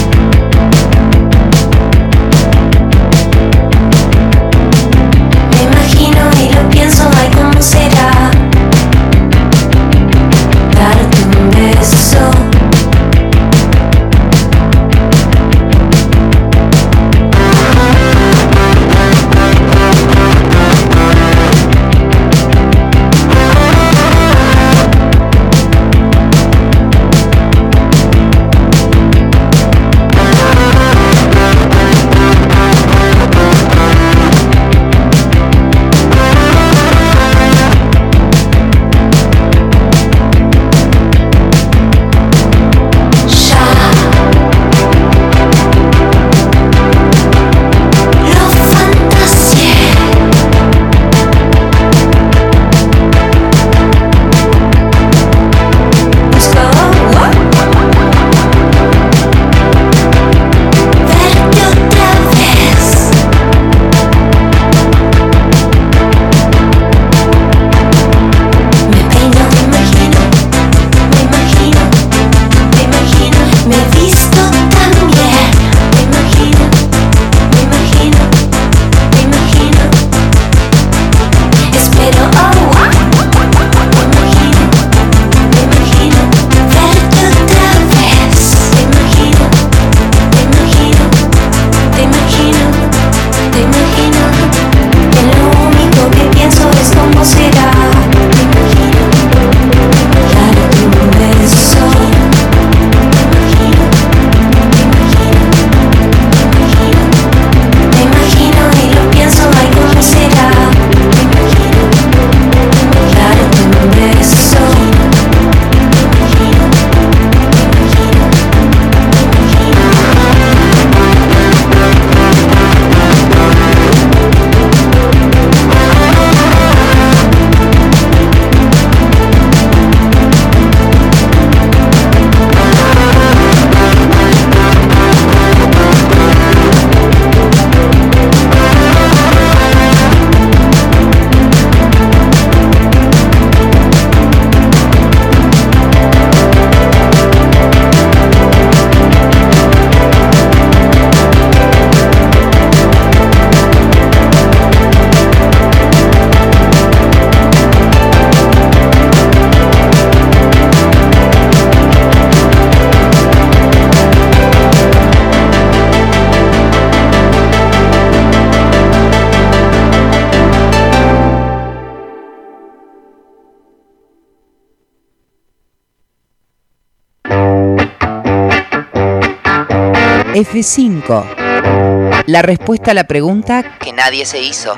F5. La respuesta a la pregunta que nadie se hizo.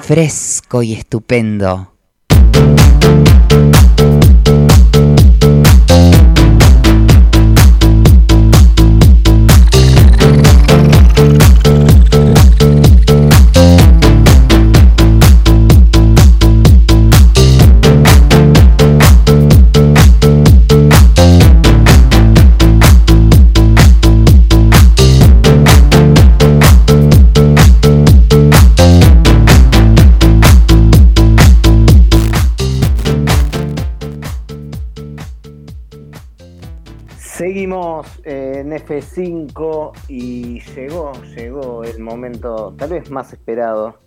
Fresco y estupendo. F5 y llegó, llegó el momento tal vez más esperado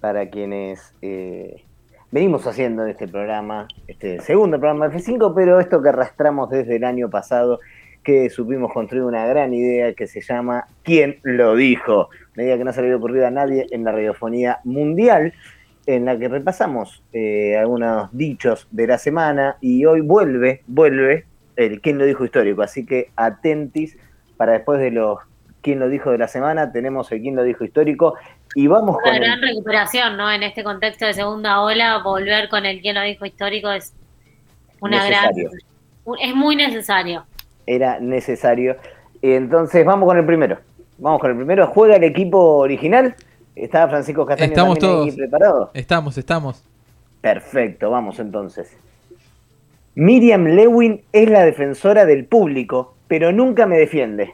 para quienes eh, venimos haciendo este programa, este segundo programa de F5, pero esto que arrastramos desde el año pasado, que supimos construir una gran idea que se llama ¿Quién lo dijo? Una idea que no se le había ocurrido a nadie en la radiofonía mundial, en la que repasamos eh, algunos dichos de la semana y hoy vuelve, vuelve el quién lo dijo histórico, así que atentis para después de los quién lo dijo de la semana, tenemos el quién lo dijo histórico y vamos con Una el- gran recuperación, ¿no? En este contexto de segunda ola, volver con el quien lo dijo histórico es una Necesario. gran. Es muy necesario. era necesario. Entonces vamos con el primero. Vamos con el primero. ¿Juega el equipo original? ¿Está Francisco Castaño Estamos todos. preparado? Estamos, estamos. Perfecto, vamos entonces. Miriam Lewin es la defensora del público, pero nunca me defiende.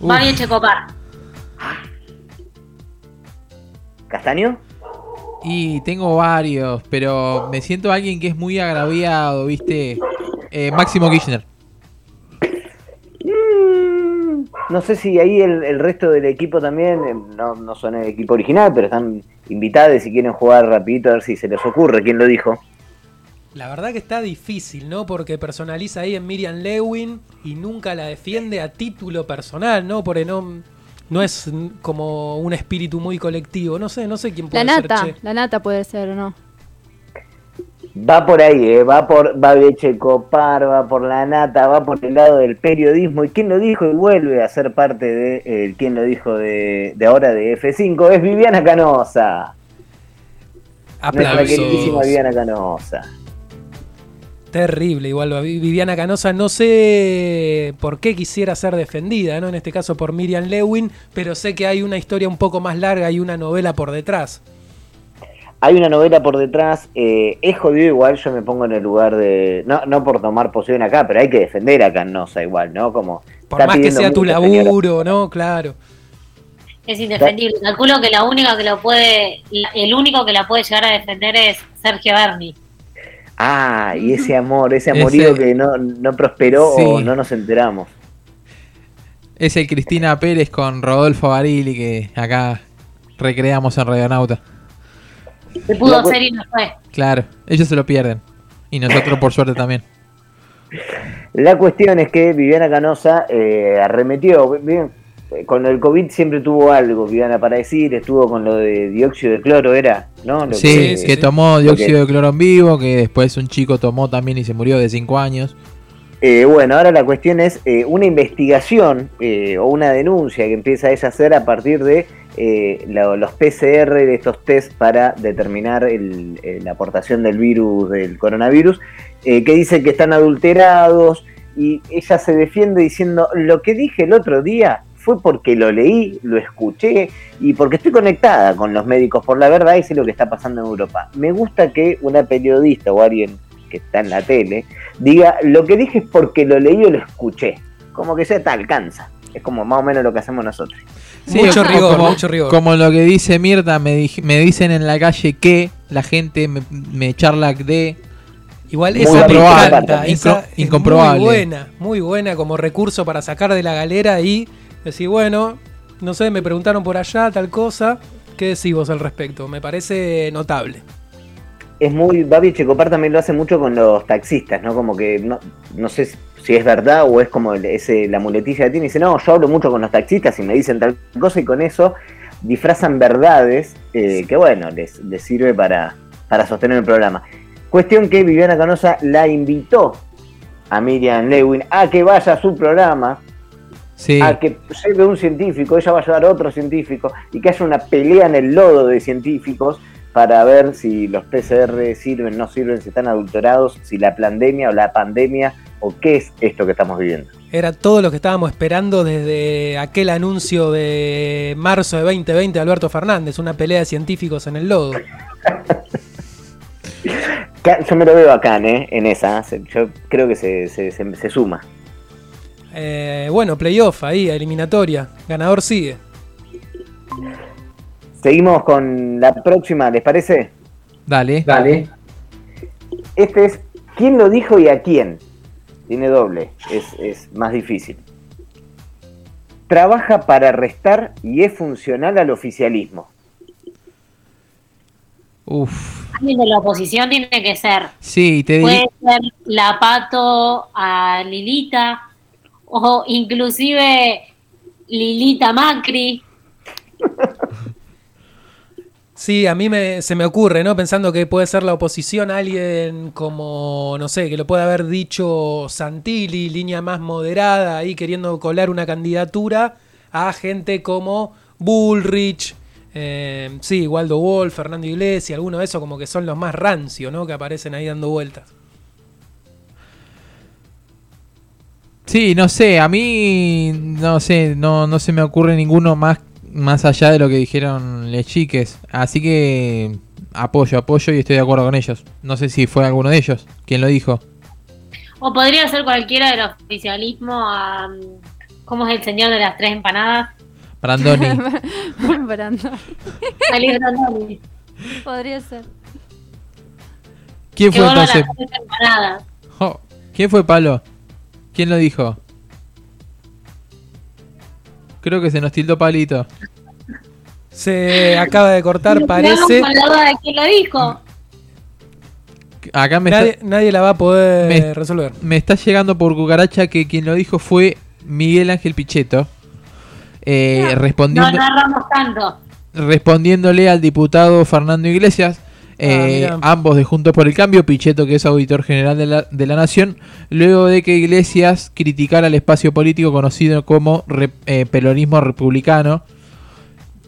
Mario Checopar. ¿Castaño? Y tengo varios, pero me siento alguien que es muy agraviado, ¿viste? Eh, Máximo Kirchner. Mm, No sé si ahí el, el resto del equipo también, eh, no, no son el equipo original, pero están invitados si quieren jugar rapidito a ver si se les ocurre. ¿Quién lo dijo? La verdad que está difícil, ¿no? Porque personaliza ahí en Miriam Lewin y nunca la defiende a título personal, ¿no? Porque no, no es como un espíritu muy colectivo. No sé, no sé quién puede La ser. nata, che. la nata puede ser o no. Va por ahí, eh, va por va de Checopar, va por la nata, va por el lado del periodismo. ¿Y quién lo dijo? Y vuelve a ser parte de eh, quién lo dijo de, de ahora de F5. Es Viviana Canosa. Nuestra Aplausos. queridísima Viviana Canosa. Terrible, igual Vi- Viviana Canosa, no sé por qué quisiera ser defendida, ¿no? En este caso por Miriam Lewin, pero sé que hay una historia un poco más larga y una novela por detrás. Hay una novela por detrás, eh, es jodido igual, yo me pongo en el lugar de... No, no por tomar posición acá, pero hay que defender a Canosa igual, ¿no? Como... Por más que sea tu señora. laburo, ¿no? Claro. Es indefendible. Calculo que la única que lo puede, el único que la puede llegar a defender es Sergio Berni. Ah, y ese amor, ese amorío Ese- que no, no prosperó o no nos enteramos. Es el Cristina Pérez con Rodolfo Barili que acá recreamos en Radionauta. Se pudo hacer y no fue. Claro, ellos se lo pierden. Y nosotros por suerte también. La cuestión es que Viviana Canosa eh, arremetió. bien, Con el COVID siempre tuvo algo, Viviana, para decir. Estuvo con lo de dióxido de cloro, ¿era? ¿No? Lo Sí, que, tomó dióxido que- de cloro en vivo, que después un chico tomó también y se murió de 5 años. Eh, bueno, ahora la cuestión es eh, una investigación eh, o una denuncia que empieza ella a hacer a partir de eh, lo- los PCR de estos test para determinar el- eh, la aportación del virus, del coronavirus, eh, que dice que están adulterados y ella se defiende diciendo lo que dije el otro día fue porque lo leí, lo escuché y porque estoy conectada con los médicos por la verdad y sé lo que está pasando en Europa. Me gusta que una periodista o alguien que está en la tele diga lo que dije es porque lo leí o lo escuché. Como que ya te alcanza. Es como más o menos lo que hacemos nosotros. Sí, Mucho como- rigor, como, mucho rigor. Como lo que dice Mirta, me, dij- me dicen en la calle que la gente me, me charla de... Igual esa esa es incomprobable. Muy buena, muy buena como recurso para sacar de la galera y decir, bueno, no sé, me preguntaron por allá tal cosa, ¿qué decís vos al respecto? Me parece notable. Es muy. Babi Checopar también lo hace mucho con los taxistas, ¿no? Como que no, no sé si es verdad o es como ese, la muletilla que tiene. Dice, no, yo hablo mucho con los taxistas y me dicen tal cosa y con eso disfrazan verdades eh, que, bueno, les, les sirve para, para sostener el programa. Cuestión que Viviana Canosa la invitó a Miriam Lewin a que vaya a su programa, Sí. a que lleve un científico, ella va a llevar otro científico y que haya una pelea en el lodo de científicos para ver si los PCR sirven, no sirven, si están adulterados, si la pandemia o la pandemia o qué es esto que estamos viviendo. Era todo lo que estábamos esperando desde aquel anuncio de marzo de 2020 de Alberto Fernández, una pelea de científicos en el lodo. (laughs) Yo me lo veo acá, ¿eh? en esa, yo creo que se, se- se- se suma. Eh, bueno, playoff ahí, eliminatoria. Ganador sigue. Seguimos con la próxima, ¿les parece? Dale. Dale. Este es ¿Quién lo dijo y a quién? Tiene doble, es, es más difícil. Trabaja para restar y es funcional al oficialismo. Uf. Alguien de la oposición tiene que ser. Sí, te Puede diría. ser la pato a Lilita o inclusive Lilita Macri. Sí, a mí me, se me ocurre, ¿no? Pensando que puede ser la oposición alguien como, no sé, que lo puede haber dicho Santilli, línea más moderada, ahí queriendo colar una candidatura a gente como Bullrich, eh, sí, Waldo Wolf, Fernando Iglesias, algunos de esos como que son los más rancios, ¿no? Que aparecen ahí dando vueltas. Sí, no sé, a mí no sé, no, no se me ocurre ninguno más, más allá de lo que dijeron les chiques. Así que apoyo, apoyo y estoy de acuerdo con ellos. No sé si fue alguno de ellos quien lo dijo. O podría ser cualquiera del oficialismo a... ¿Cómo es el señor de las tres empanadas? Brandoni. (laughs) Brandoni. Podría ser. ¿Quién Que fue entonces? Jo, ¿Quién fue Palo? ¿Quién lo dijo? Creo que se nos tildó Palito. Se acaba de cortar, parece. de quién lo dijo. Acá me Nadie, está, nadie la va a poder Me- resolver. me está llegando por cucaracha que quien lo dijo fue Miguel Ángel Pichetto. Eh, No respondiendo, narramos tanto. respondiéndole al diputado Fernando Iglesias, eh, mirá. ambos de Juntos por el Cambio, Pichetto que es auditor general de la, de la Nación, luego de que Iglesias criticara el espacio político conocido como re- eh, peronismo republicano.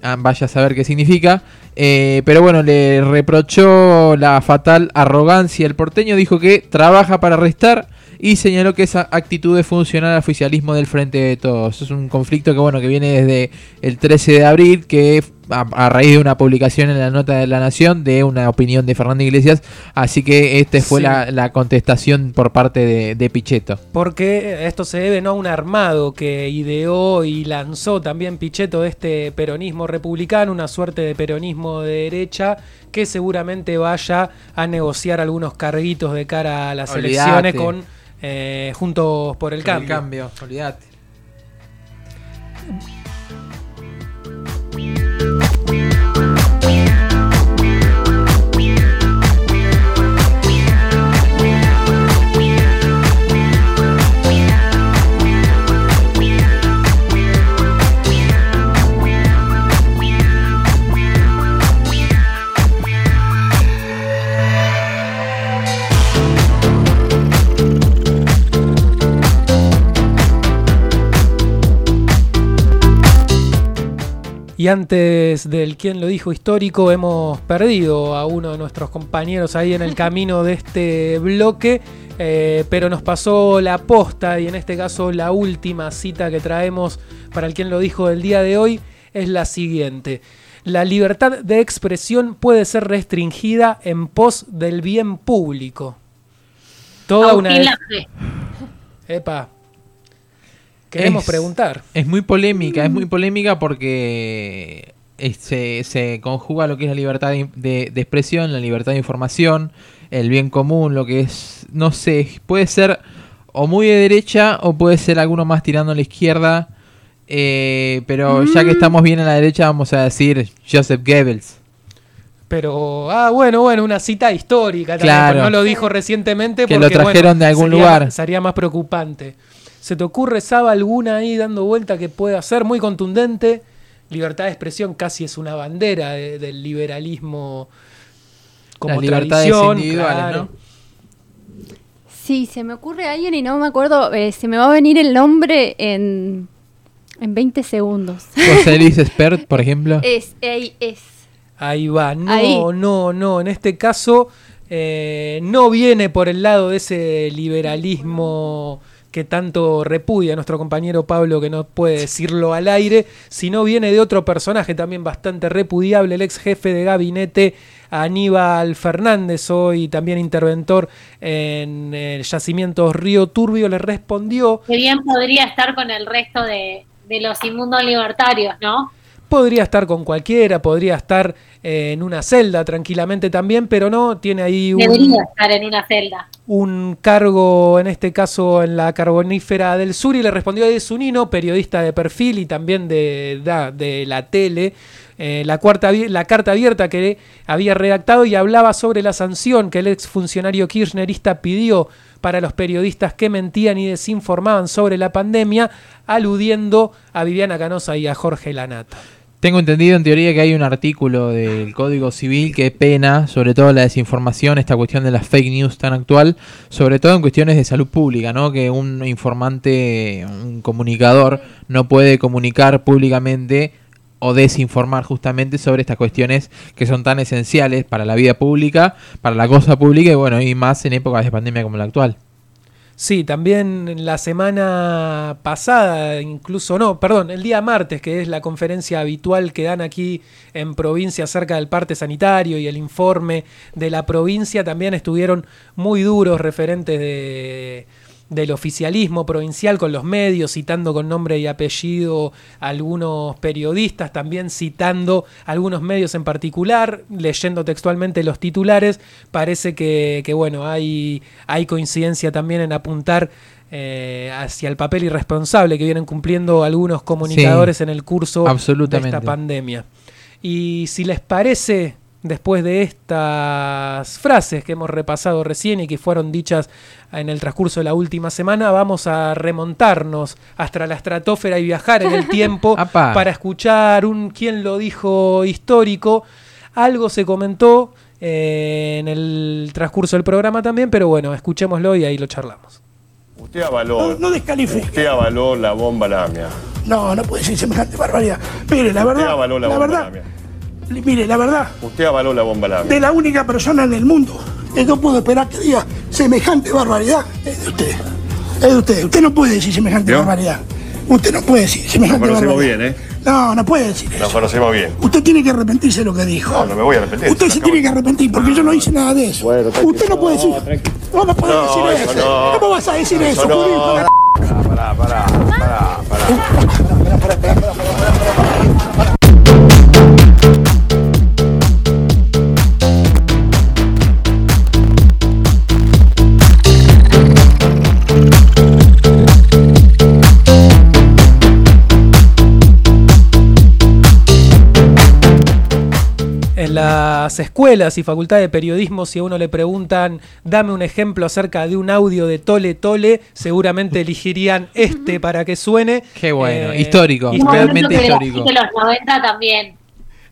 Ah, vaya a saber qué significa. Eh, pero bueno, le reprochó la fatal arrogancia. El porteño dijo que trabaja para restar y señaló que esa actitud es funcional al oficialismo del Frente de Todos. Es un conflicto que bueno que viene desde el 13 de abril, que a, a raíz de una publicación en la nota de la Nación de una opinión de Fernando Iglesias. Así que este fue Sí. la, la contestación por parte de, de Pichetto. Porque esto se debe ¿no? a un armado que ideó y lanzó también Pichetto de este peronismo republicano, una suerte de peronismo de derecha que seguramente vaya a negociar algunos carguitos de cara a las elecciones con eh, Juntos por el Por el Cambio. cambio, olvídate. Y antes del quien lo dijo histórico, hemos perdido a uno de nuestros compañeros ahí en el (laughs) camino de este bloque, eh, pero nos pasó la posta y en este caso la última cita que traemos para el quien lo dijo del día de hoy es la siguiente. La libertad de expresión puede ser restringida en pos del bien público. Toda una... Agustín Laje. Epa. Queremos Es- preguntar. Es muy polémica, es muy polémica porque eh, se, se conjuga lo que es la libertad de, de- de expresión, la libertad de información, el bien común, lo que es, no sé, puede ser o muy de derecha o puede ser alguno más tirando a la izquierda. eh, pero ya que estamos bien a la derecha, vamos a decir Joseph Goebbels. Pero, ah, bueno, bueno, una cita histórica también, Claro. pero no lo dijo recientemente Que porque, lo trajeron bueno, de algún sería- lugar. Sería más preocupante. ¿Se te ocurre, Saba, alguna ahí dando vuelta que pueda ser muy contundente? Libertad de expresión casi es una bandera de- del liberalismo como Las libertades tradición. individuales, claro. ¿no? Sí, se me ocurre alguien y no me acuerdo, eh, se me va a venir el nombre en, en 20 segundos. José Luis (laughs) Espert, por ejemplo. Es, ey, es. Ahí va, no, Ahí. no, no, en este caso eh, no viene por el lado de ese liberalismo que tanto repudia nuestro compañero Pablo, que no puede decirlo al aire, sino viene de otro personaje también bastante repudiable, el ex jefe de gabinete Aníbal Fernández, hoy también interventor en el yacimiento Río Turbio, le respondió Que bien podría estar con el resto de, de los inmundos libertarios, ¿no? Podría estar con cualquiera, podría estar eh, en una celda tranquilamente también, pero no, tiene ahí un, Debería estar en una celda. un cargo, en este caso en la Carbonífera del Sur, y le respondió a Zunino, periodista de perfil y también de, da- de la tele, eh, la, cuarta, la carta abierta que había redactado y hablaba sobre la sanción que el exfuncionario kirchnerista pidió para los periodistas que mentían y desinformaban sobre la pandemia, aludiendo a Viviana Canosa y a Jorge Lanata. Tengo entendido en teoría que hay un artículo del Código Civil que pena sobre todo la desinformación, esta cuestión de las fake news tan actual, sobre todo en cuestiones de salud pública, ¿no? Que un informante, un comunicador no puede comunicar públicamente o desinformar justamente sobre estas cuestiones que son tan esenciales para la vida pública, para la cosa pública y bueno, y más en épocas de pandemia como la actual. Sí, también la semana pasada, incluso no, perdón, el día martes, que es la conferencia habitual que dan aquí en provincia acerca del parte sanitario y el informe de la provincia, también estuvieron muy duros referentes de, del oficialismo provincial con los medios, citando con nombre y apellido a algunos periodistas, también citando algunos medios en particular, leyendo textualmente los titulares, parece que, que, bueno, hay, hay coincidencia también en apuntar eh, hacia el papel irresponsable que vienen cumpliendo algunos comunicadores Sí, en el curso de esta pandemia. Y si les parece, después de estas frases que hemos repasado recién y que fueron dichas en el transcurso de la última semana, vamos a remontarnos hasta la estratosfera y viajar en el (laughs) tiempo para escuchar un quién lo dijo histórico. Algo se comentó eh, en el transcurso del programa también, pero bueno, escuchémoslo y ahí lo charlamos. Usted avaló. No, no descalifique. Usted avaló la bomba lamia. No, no puede ser semejante barbaridad. Mire, la Usted verdad, avaló la, la bomba verdad, lamia. Mire, la verdad, Usted avaló la bomba lamia. de la única persona en el mundo que no puedo esperar que diga semejante barbaridad es de usted. Es de usted. Usted no puede decir semejante barbaridad. Usted no puede decir Nos semejante conocemos barbaridad. bien, ¿eh? No, no puede decir eso. Nos conocemos bien. Usted tiene que arrepentirse de lo que dijo. No, no me voy a arrepentir. Usted se tiene que arrepentir porque yo no hice nada de eso. Usted no puede decir. No, no puede No, decir eso eso. no. ¿Cómo vas a decir Eso eso, no. Judío, hijo de la- Pará, pará, pará, pará. En las escuelas y facultad de periodismo, si a uno le preguntan, dame un ejemplo acerca de un audio de Tole Tole, seguramente elegirían este para que suene. Qué bueno, Eh, histórico, realmente histórico. de los 90 también.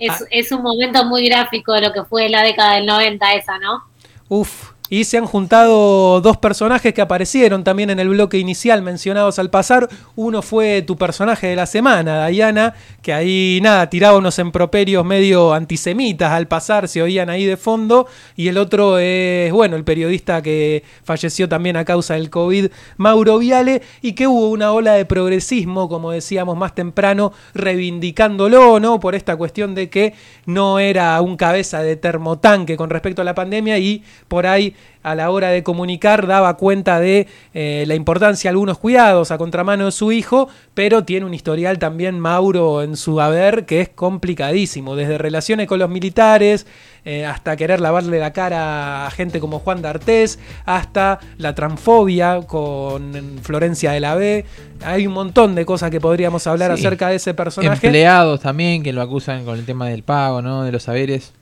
Es, Ah. es un momento muy gráfico de lo que fue la década del 90 esa, ¿no? Uf, y se han juntado dos personajes que aparecieron también en el bloque inicial mencionados al pasar. Uno fue tu personaje de la semana, Diana, que ahí nada, tiraba unos improperios medio antisemitas al pasar, se oían ahí de fondo. Y el otro es, bueno, el periodista que falleció también a causa del COVID, Mauro Viale, y que hubo una ola de progresismo, como decíamos más temprano, reivindicándolo, ¿no? Por esta cuestión de que no era un cabeza de termotanque con respecto a la pandemia y por ahí a la hora de comunicar daba cuenta de eh, la importancia de algunos cuidados a contramano de su hijo, pero tiene un historial también Mauro en su haber que es complicadísimo, desde relaciones con los militares eh, hasta querer lavarle la cara a gente como Juan D'Artés, hasta la transfobia con Florencia de la B. Hay un montón de cosas que podríamos hablar Sí. acerca de ese personaje. Empleados también que lo acusan con el tema del pago, ¿no? De los saberes.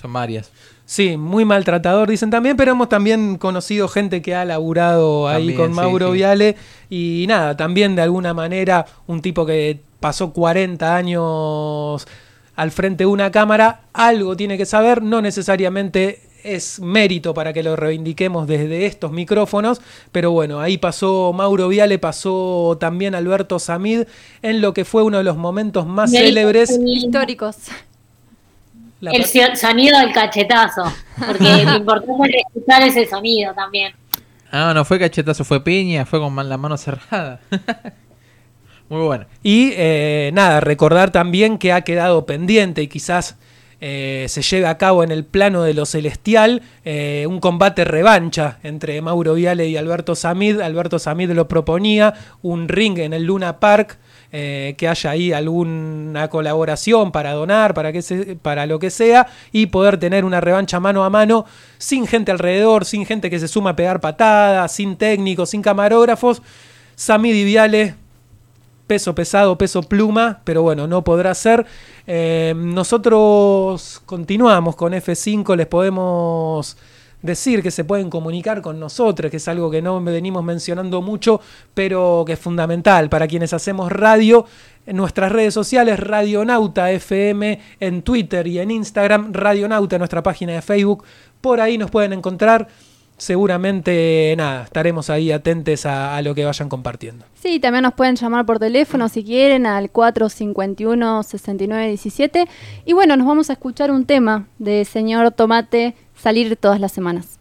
Son varias. Sí, muy maltratador dicen también, pero hemos también conocido gente que ha laburado ahí También, con Mauro sí. Viale y nada, también de alguna manera un tipo que pasó 40 años al frente de una cámara, algo tiene que saber, no necesariamente es mérito para que lo reivindiquemos desde estos micrófonos, pero bueno, ahí pasó Mauro Viale, pasó también Alberto Samid en lo que fue uno de los momentos más célebres. Históricos. La El sonido del cachetazo, porque (laughs) lo importante es escuchar ese sonido también. Ah, no fue cachetazo, fue piña, fue con la mano cerrada. (laughs) Muy bueno. Y eh, nada, recordar también que ha quedado pendiente y quizás eh, se lleve a cabo en el plano de lo celestial eh, un combate revancha entre Mauro Viale y Alberto Samid. Alberto Samid lo proponía, un ring en el Luna Park. Eh, que haya ahí alguna colaboración para donar, para, que para lo que sea, y poder tener una revancha mano a mano, sin gente alrededor, sin gente que se suma a pegar patadas, sin técnicos, sin camarógrafos. Samid y Viale peso pesado, peso pluma, pero bueno, no podrá ser. Eh, nosotros continuamos con F5, les podemos decir que se pueden comunicar con nosotros, que es algo que no venimos mencionando mucho, pero que es fundamental para quienes hacemos radio. En nuestras redes sociales, Radionauta FM en Twitter y en Instagram, Radionauta nuestra página de Facebook. Por ahí nos pueden encontrar. Seguramente, nada, estaremos ahí atentos a, a lo que vayan compartiendo. Sí, también nos pueden llamar por teléfono si quieren al 451-6917. Y bueno, nos vamos a escuchar un tema de Señor Tomate, salir todas las semanas.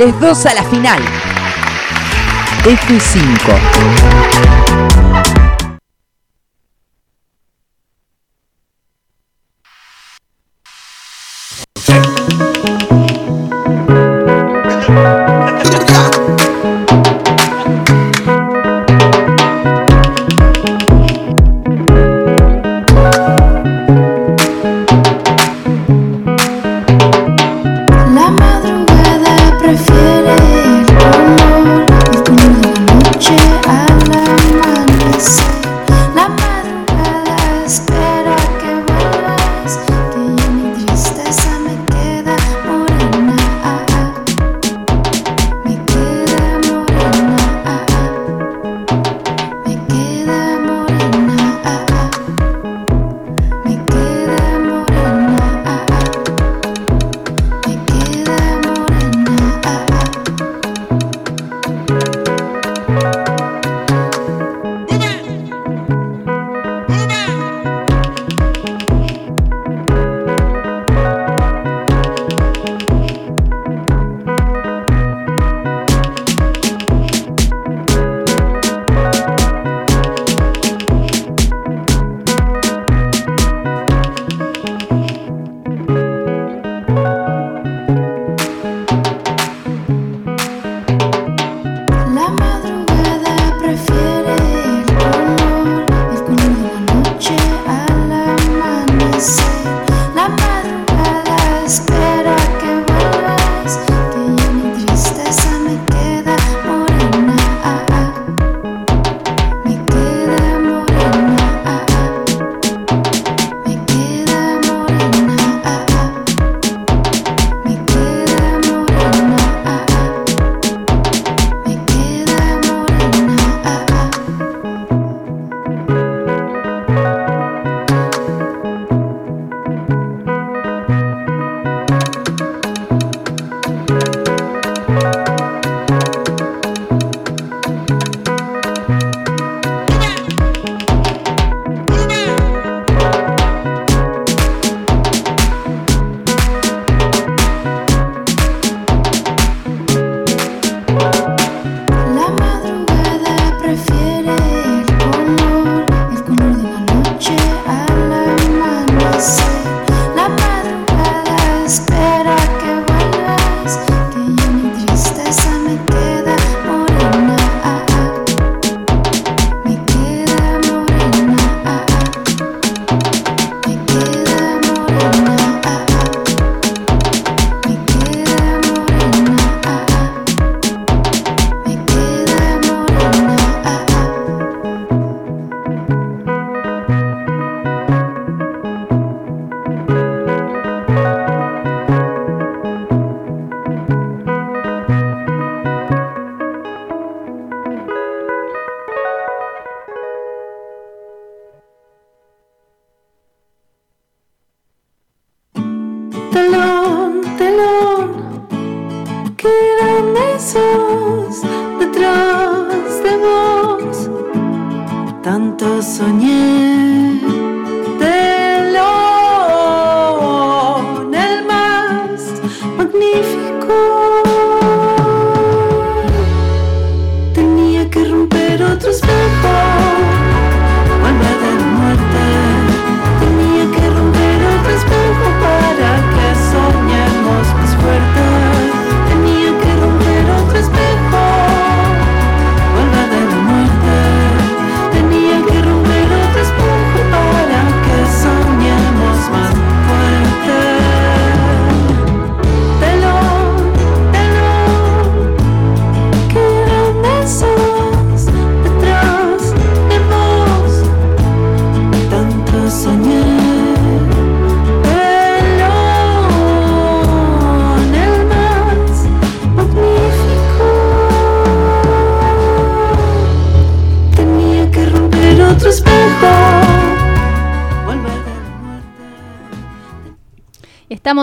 les dos a la final. F5.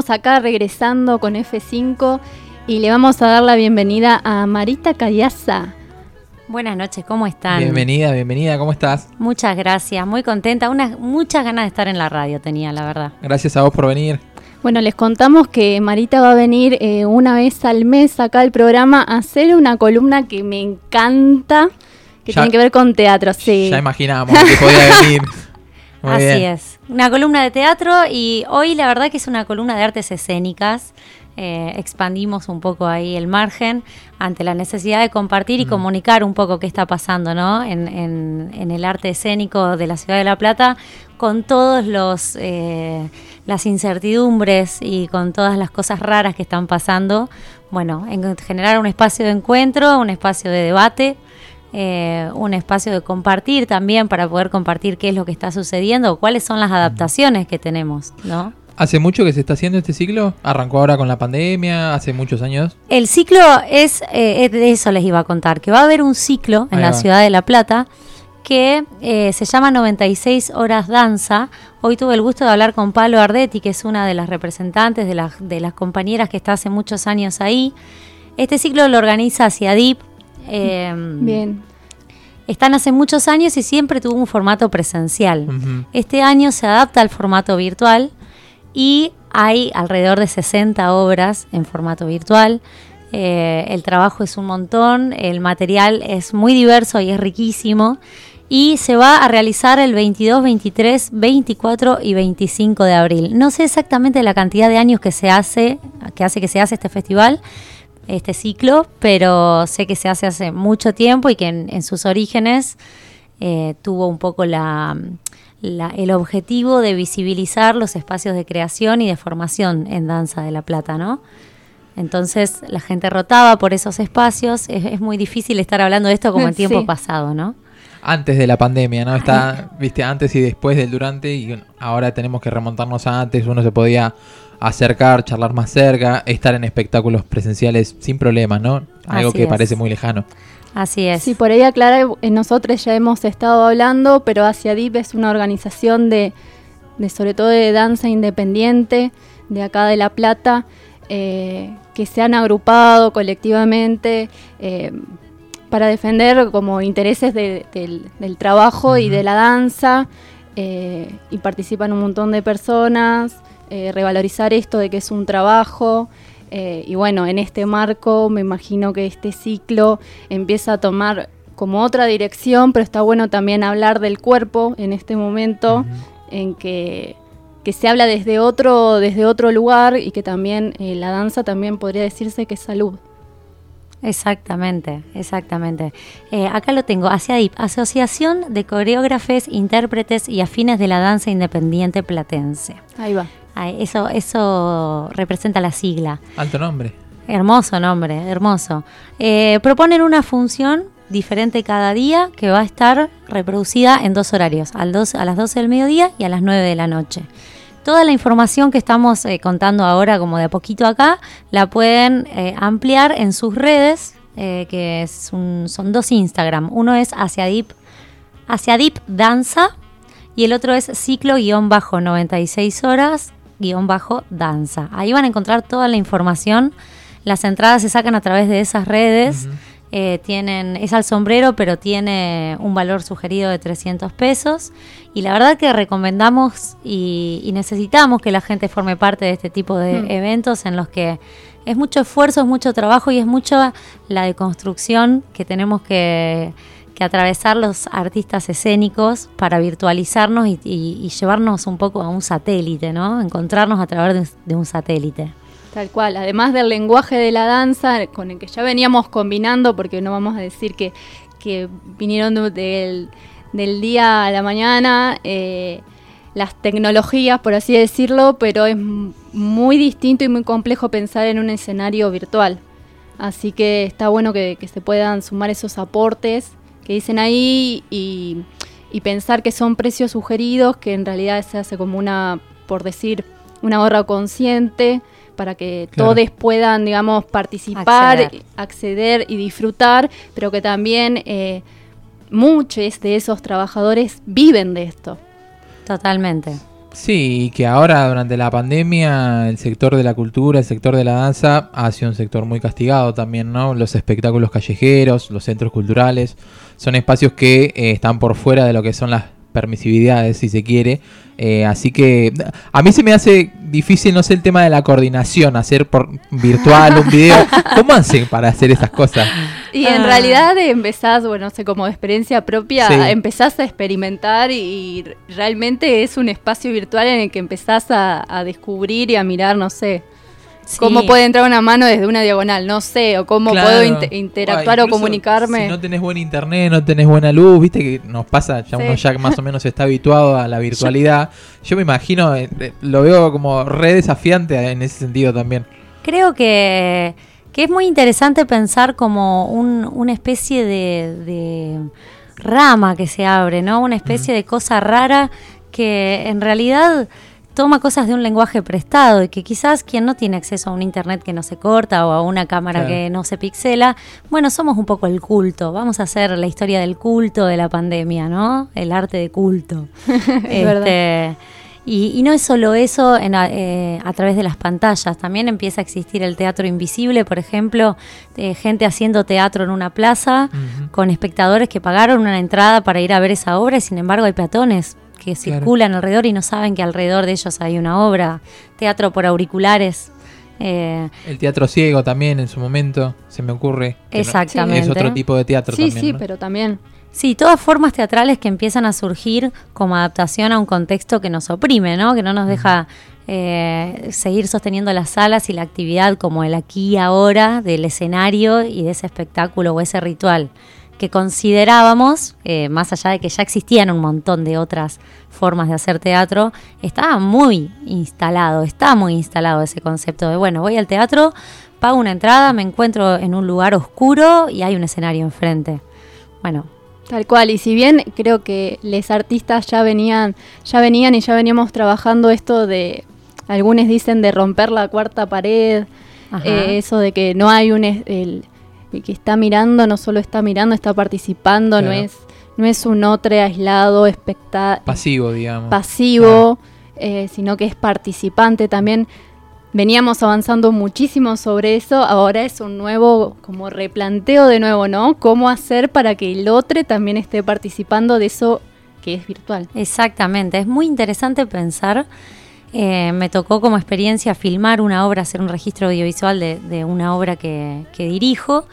acá regresando con F5 y le vamos a dar la bienvenida a Marita Callaza. Buenas noches, ¿cómo están? Bienvenida, bienvenida, ¿cómo estás? Muchas gracias, muy contenta, unas muchas ganas de estar en la radio tenía, la verdad. Gracias a vos por venir. Bueno, les contamos que Marita va a venir eh, una vez al mes acá al programa a hacer una columna que me encanta, que tiene que ver con teatro, sí. Ya imaginábamos que podía (laughs) venir. Muy Así bien. es. Una columna de teatro y hoy la verdad que es una columna de artes escénicas. Eh, expandimos un poco ahí el margen ante la necesidad de compartir y Mm. comunicar un poco qué está pasando ¿no? en, en- en el arte escénico de la ciudad de La Plata con todos los eh, las incertidumbres y con todas las cosas raras que están pasando. Bueno, en generar un espacio de encuentro, un espacio de debate eh, un espacio de compartir también para poder compartir qué es lo que está sucediendo cuáles son las adaptaciones que tenemos, ¿no? ¿Hace mucho que se está haciendo este ciclo? ¿Arrancó ahora con la pandemia? ¿Hace muchos años? El ciclo es, eh, de eso les iba a contar, que va a haber un ciclo en Ahí la va. ciudad de La Plata que eh, se llama 96 horas danza. Hoy tuve el gusto de hablar con Palo Ardetti, que es una de las representantes de las, de las compañeras que está hace muchos años ahí. Este ciclo lo organiza Ciadip. Eh, Bien. Están hace muchos años y siempre tuvo un formato presencial. Este año se adapta al formato virtual y hay alrededor de 60 obras en formato virtual. Eh, el trabajo es un montón, el material es muy diverso y es riquísimo. Y se va a realizar el 22, 23, 24 y 25 de abril. No sé exactamente la cantidad de años que se hace, que hace que se hace este festival, este ciclo, pero sé que se hace hace mucho tiempo y que en, en sus orígenes eh, tuvo un poco la, la- el objetivo de visibilizar los espacios de creación y de formación en Danza de la Plata, ¿no? Entonces la gente rotaba por esos espacios. Es, es muy difícil estar hablando de esto como en (laughs) tiempo Sí. pasado, ¿no? Antes de la pandemia, ¿no? Está, (laughs) viste, antes y después del durante y ahora tenemos que remontarnos a antes. Uno se podía acercar, charlar más cerca, estar en espectáculos presenciales sin problemas, ¿no? Algo Así que es. parece muy lejano. Así es. Sí, por ahí aclarar, eh, nosotros ya hemos estado hablando, pero Hacia Deep es una organización de, de sobre todo de danza independiente de acá de La Plata, eh, que se han agrupado colectivamente eh, para defender como intereses de- del, del trabajo y de la danza, eh, y participan un montón de personas, eh, revalorizar esto de que es un trabajo. eh, y bueno, en este marco me imagino que este ciclo empieza a tomar como otra dirección, pero está bueno también hablar del cuerpo en este momento en que, que se habla desde otro, desde otro lugar y que también eh, la danza también podría decirse que es salud. Exactamente, exactamente. Eh, acá lo tengo, ASIADIP, Asociación de Coreógrafes, Intérpretes y Afines de la Danza Independiente Platense. Ahí va. Ay, eso, eso representa la sigla. Alto nombre. Hermoso nombre, hermoso. Eh, proponen una función diferente cada día que va a estar reproducida en dos horarios, al dos- a las 12 del mediodía y a las 9 de la noche. Toda la información que estamos eh, contando ahora, como de a poquito acá, la pueden eh, ampliar en sus redes, que es un- son dos Instagram. Uno es Asiadip, Asiadip Danza y el otro es ciclo-96 horas danza. Ahí van a encontrar toda la información. Las entradas se sacan a través de esas redes. Eh, tienen, es al sombrero, pero tiene un valor sugerido de 300 pesos. Y la verdad que recomendamos y, necesitamos que la gente forme parte de este tipo de Mm. eventos en los que es mucho esfuerzo, es mucho trabajo y es mucho la deconstrucción que tenemos que, que atravesar los artistas escénicos para virtualizarnos y, llevarnos un poco a un satélite, ¿no? Encontrarnos a través de un- satélite. Tal cual, además del lenguaje de la danza con el que ya veníamos combinando, porque no vamos a decir que, vinieron de- del, día a la mañana eh, las tecnologías, por así decirlo, pero es muy distinto y muy complejo pensar en un escenario virtual. Así que está bueno que se puedan sumar esos aportes que dicen ahí y, y pensar que son precios sugeridos, que en realidad se hace como una, por decir, una gorra consciente para que Claro. todos puedan, digamos, participar, Acceder. acceder, y disfrutar, pero que también eh, muchos de esos trabajadores viven de esto. Totalmente. Sí, que ahora durante la pandemia el sector de la cultura, el sector de la danza ha sido un sector muy castigado también, ¿no? Los espectáculos callejeros, los centros culturales, son espacios que eh, están por fuera de lo que son las permisividades, si se quiere. Eh, así que a mí se me hace difícil, no sé, el tema de la coordinación, hacer por virtual un video. (laughs) ¿Cómo hacen para hacer esas cosas? Y en Ah. realidad empezás, bueno, no sé, como de experiencia propia, Sí. empezás a experimentar y realmente es un espacio virtual en el que empezás a, a descubrir y a mirar, no sé, Sí. cómo puede entrar una mano desde una diagonal, no sé, o cómo Claro. puedo inter- interactuar o comunicarme. Si no tenés buen internet, no tenés buena luz, viste que nos pasa, ya Sí. uno ya más o menos está habituado a la (laughs) virtualidad. Yo me imagino, eh, eh, lo veo como re desafiante en ese sentido también. Creo que, que es muy interesante pensar como un- una especie de, de rama que se abre, ¿no? Una especie de cosa rara que en realidad toma cosas de un lenguaje prestado y que quizás quien no tiene acceso a un internet que no se corta o a una cámara Claro. que no se pixela, bueno, somos un poco el culto. Vamos a hacer la historia del culto de la pandemia, ¿no? El arte de culto. (laughs) Verdad. Este, y, y no es solo eso en a, eh, a través de las pantallas, también empieza a existir el teatro invisible, por ejemplo, eh, gente haciendo teatro en una plaza con espectadores que pagaron una entrada para ir a ver esa obra y sin embargo hay peatones que circulan alrededor y no saben que alrededor de ellos hay una obra, teatro por auriculares. eh, El teatro ciego también en su momento, se me ocurre. Exactamente. es otro tipo de teatro sí, también. sí, ¿no? pero también. Sí, todas formas teatrales que empiezan a surgir como adaptación a un contexto que nos oprime, ¿no? Que no nos deja eh, seguir sosteniendo las salas y la actividad como el aquí y ahora del escenario y de ese espectáculo o ese ritual que considerábamos, eh, más allá de que ya existían un montón de otras formas de hacer teatro, estaba muy instalado, está muy instalado ese concepto de, bueno, voy al teatro, pago una entrada, me encuentro en un lugar oscuro y hay un escenario enfrente. Bueno, Tal cual, y si bien creo que los artistas ya venían, ya venían y ya veníamos trabajando esto de, algunos dicen de romper la cuarta pared, eh, eso de que no hay un, el, el que está mirando, no solo está mirando, está participando, no es, no es un otro aislado, especta Pasivo, digamos. pasivo, eh, sino que es participante también. Veníamos avanzando muchísimo sobre eso, ahora es un nuevo, como replanteo de nuevo, ¿no? ¿Cómo hacer para que el otro también esté participando de eso que es virtual? Exactamente, es muy interesante pensar. Eh, me tocó como experiencia filmar una obra, hacer un registro audiovisual de, de una obra que, que dirijo.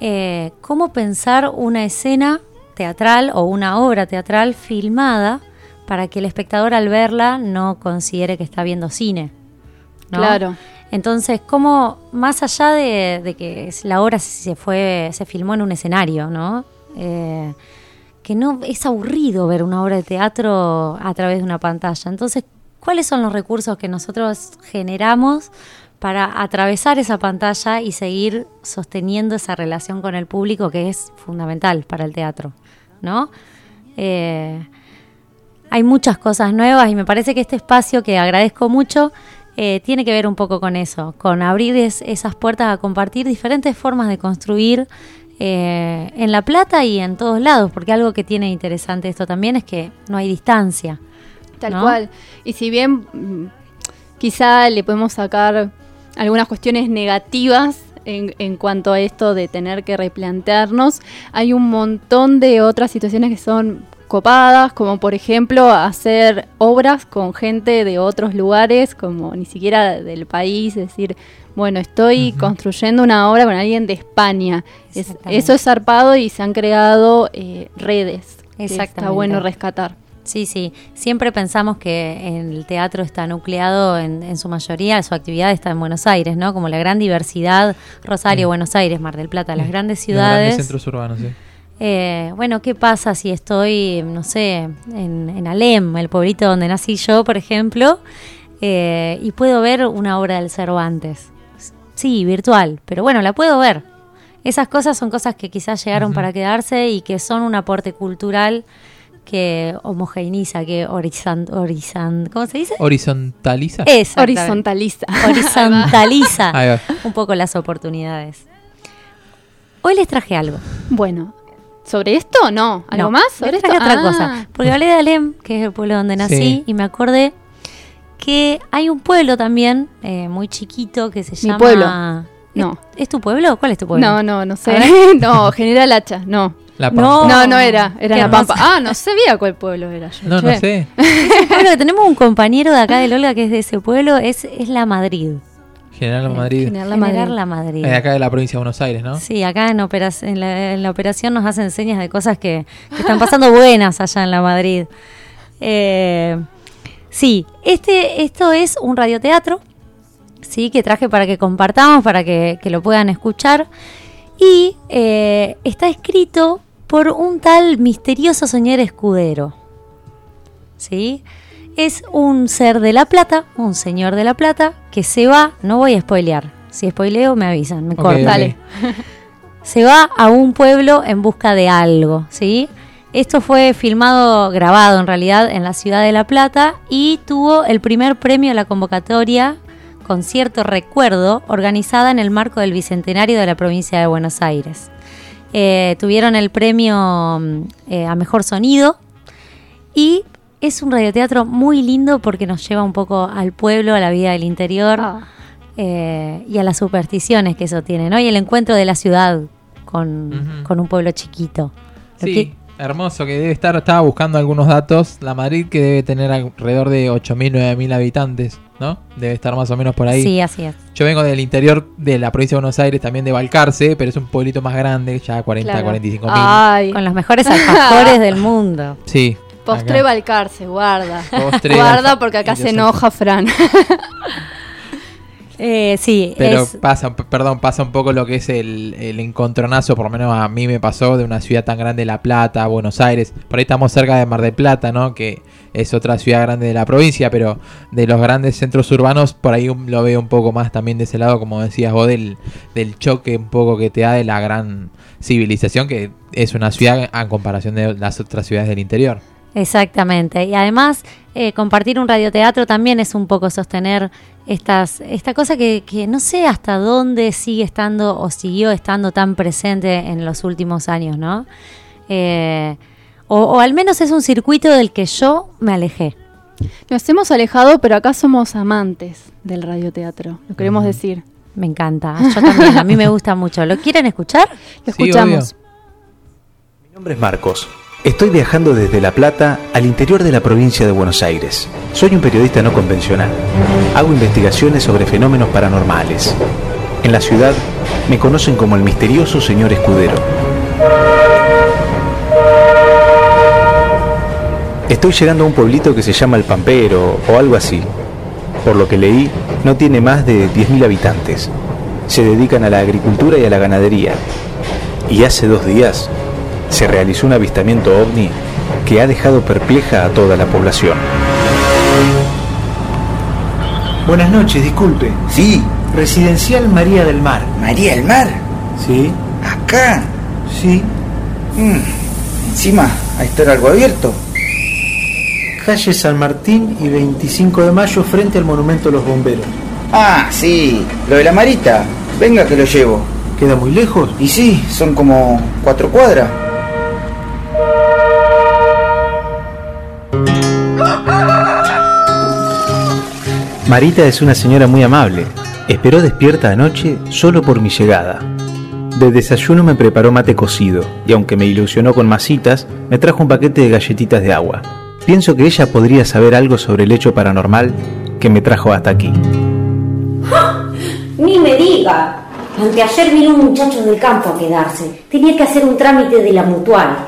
Eh, ¿Cómo pensar una escena teatral o una obra teatral filmada para que el espectador al verla no considere que está viendo cine? ¿no? Claro. Entonces, ¿cómo, más allá de, de que la obra se fue, se filmó en un escenario, ¿no? Eh, que no es aburrido ver una obra de teatro a través de una pantalla. Entonces, ¿cuáles son los recursos que nosotros generamos para atravesar esa pantalla y seguir sosteniendo esa relación con el público que es fundamental para el teatro, ¿no? Eh, hay muchas cosas nuevas y me parece que este espacio que agradezco mucho eh, tiene que ver un poco con eso, con abrir es- esas puertas a compartir diferentes formas de construir eh, en La Plata y en todos lados, porque algo que tiene interesante esto también es que no hay distancia. Tal ¿no? cual. Y si bien mm, quizá le podemos sacar algunas cuestiones negativas en, en cuanto a esto de tener que replantearnos, hay un montón de otras situaciones que son copadas, como por ejemplo hacer obras con gente de otros lugares, como ni siquiera del país, es decir, bueno, estoy construyendo una obra con alguien de España. Es- eso es zarpado y se han creado eh, redes. que Está bueno rescatar. Sí, sí. Siempre pensamos que el teatro está nucleado en, en su mayoría, su actividad está en Buenos Aires, ¿no? Como la gran diversidad, Rosario, Buenos Aires, Mar del Plata, las grandes Los ciudades. grandes centros urbanos, sí. Eh, bueno, ¿qué pasa si estoy, no sé, en, en Alem, el pueblito donde nací yo, por ejemplo, eh, y puedo ver una obra del Cervantes? Sí, virtual, pero bueno, la puedo ver. Esas cosas son cosas que quizás llegaron para quedarse y que son un aporte cultural que homogeneiza, que horizon, horizon, ¿cómo se dice? ¿Horizontaliza? Exactamente. Horizontaliza. Horizontaliza (laughs) Ahí va. un poco las oportunidades. Hoy les traje algo. Bueno, ¿sobre esto no? ¿Algo No, más? les ¿Sobre traje esto? otra Ah. cosa. Porque hablé de Alem, que es el pueblo donde nací, Sí. y me acordé que hay un pueblo también eh, muy chiquito que se Mi llama. pueblo. ¿Es- No. ¿Es, tu pueblo? ¿Cuál es tu pueblo? No, no, no sé. (laughs) no, General Hacha, no. La No, Pampa. No, no era, era La Pampa. Ah, no sabía cuál pueblo era yo. No, no sé. Es un pueblo que tenemos un compañero de acá de Olga que es de ese pueblo, es, es la Madrid. General Madrid. General La General Madrid. La Madrid. De acá de la provincia de Buenos Aires, ¿no? Sí, acá en, la, en la operación nos hacen señas de cosas que, que están pasando buenas allá en la Madrid. Eh, sí, este, esto es un radioteatro, sí, que traje para que compartamos, para que, que lo puedan escuchar. Y eh, está escrito por un tal misterioso señor escudero. ¿Sí? Es un ser de La Plata, un señor de La Plata, que se va, no voy a spoilear. Si spoileo me avisan, me Ok, cortan. ok. Dale. (laughs) se va a un pueblo en busca de algo, ¿sí? Esto fue filmado, grabado en realidad en la ciudad de La Plata y tuvo el primer premio a la convocatoria con cierto recuerdo organizada en el marco del Bicentenario de la provincia de Buenos Aires. Eh, tuvieron el premio mm, eh, a Mejor Sonido y es un radioteatro muy lindo porque nos lleva un poco al pueblo, a la vida del interior Ah. eh, y a las supersticiones que eso tiene, ¿no? Y el encuentro de la ciudad con, con un pueblo chiquito. Lo Sí, que- hermoso, que debe estar, estaba buscando algunos datos. La Madrid que debe tener alrededor de 8.000, 9.000 habitantes, ¿no? Debe estar más o menos por ahí. Sí, así es. Yo vengo del interior de la provincia de Buenos Aires, también de Balcarce, pero es un pueblito más grande, ya 40, Claro. 45 mil. Ay. Con los mejores alfajores del mundo. (laughs) Sí. Postre acá. Balcarce, guarda. Postre guarda porque acá se enoja Fran. (laughs) Eh, sí, Pero es, pasa, perdón, pasa un poco lo que es el, el encontronazo, por lo menos a mí me pasó, de una ciudad tan grande, La Plata, Buenos Aires. Por ahí estamos cerca de Mar del Plata, ¿no? Que es otra ciudad grande de la provincia, pero de los grandes centros urbanos, por ahí lo veo un poco más también de ese lado, como decías vos, del, del choque un poco que te da de la gran civilización, que es una ciudad en comparación de las otras ciudades del interior. Exactamente. Y además, eh, compartir un radioteatro también es un poco sostener estas, esta cosa que, que no sé hasta dónde sigue estando o siguió estando tan presente en los últimos años, ¿no? Eh, o, o al menos es un circuito del que yo me alejé. Nos hemos alejado, pero acá somos amantes del radioteatro. Lo queremos decir. Me encanta. Yo también. A mí me (laughs) gusta mucho. ¿Lo quieren escuchar? Lo escuchamos. Mi nombre es Marcos. Estoy viajando desde La Plata al interior de la provincia de Buenos Aires. Soy un periodista no convencional. Hago investigaciones sobre fenómenos paranormales. En la ciudad me conocen como el misterioso señor escudero. Estoy llegando a un pueblito que se llama El Pampero o algo así. Por lo que leí, no tiene más de 10.000 habitantes. Se dedican a la agricultura y a la ganadería. Y hace dos días se realizó un avistamiento ovni que ha dejado perpleja a toda la población. Buenas noches, disculpe. Sí, Residencial María del Mar. María del Mar. Sí. Acá. Sí. Mm, Encima, a estar algo abierto. Calle San Martín y 25 de mayo frente al Monumento a los Bomberos. Ah, sí, lo de la Marita. Venga que lo llevo. ¿Queda muy lejos? Y sí, son como cuatro cuadras. Marita es una señora muy amable. Esperó despierta anoche solo por mi llegada. De desayuno me preparó mate cocido y aunque me ilusionó con masitas, me trajo un paquete de galletitas de agua. Pienso que ella podría saber algo sobre el hecho paranormal que me trajo hasta aquí. Ni me diga. Anteayer vino un muchacho del campo a quedarse. Tenía que hacer un trámite de la mutual.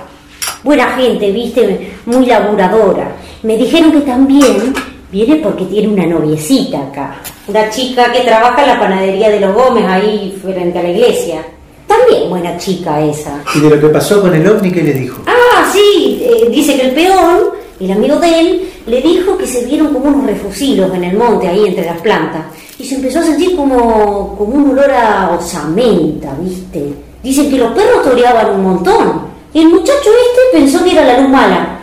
Buena gente, viste, muy laburadora. Me dijeron que también viene porque tiene una noviecita acá. Una chica que trabaja en la panadería de los Gómez ahí frente a la iglesia. También buena chica esa. ¿Y de lo que pasó con el ovni qué le dijo? Ah, sí, eh, dice que el peón, el amigo de él, le dijo que se vieron como unos refusilos en el monte, ahí entre las plantas. Y se empezó a sentir como, como un olor a osamenta, ¿viste? Dicen que los perros toreaban un montón. Y el muchacho este pensó que era la luz mala.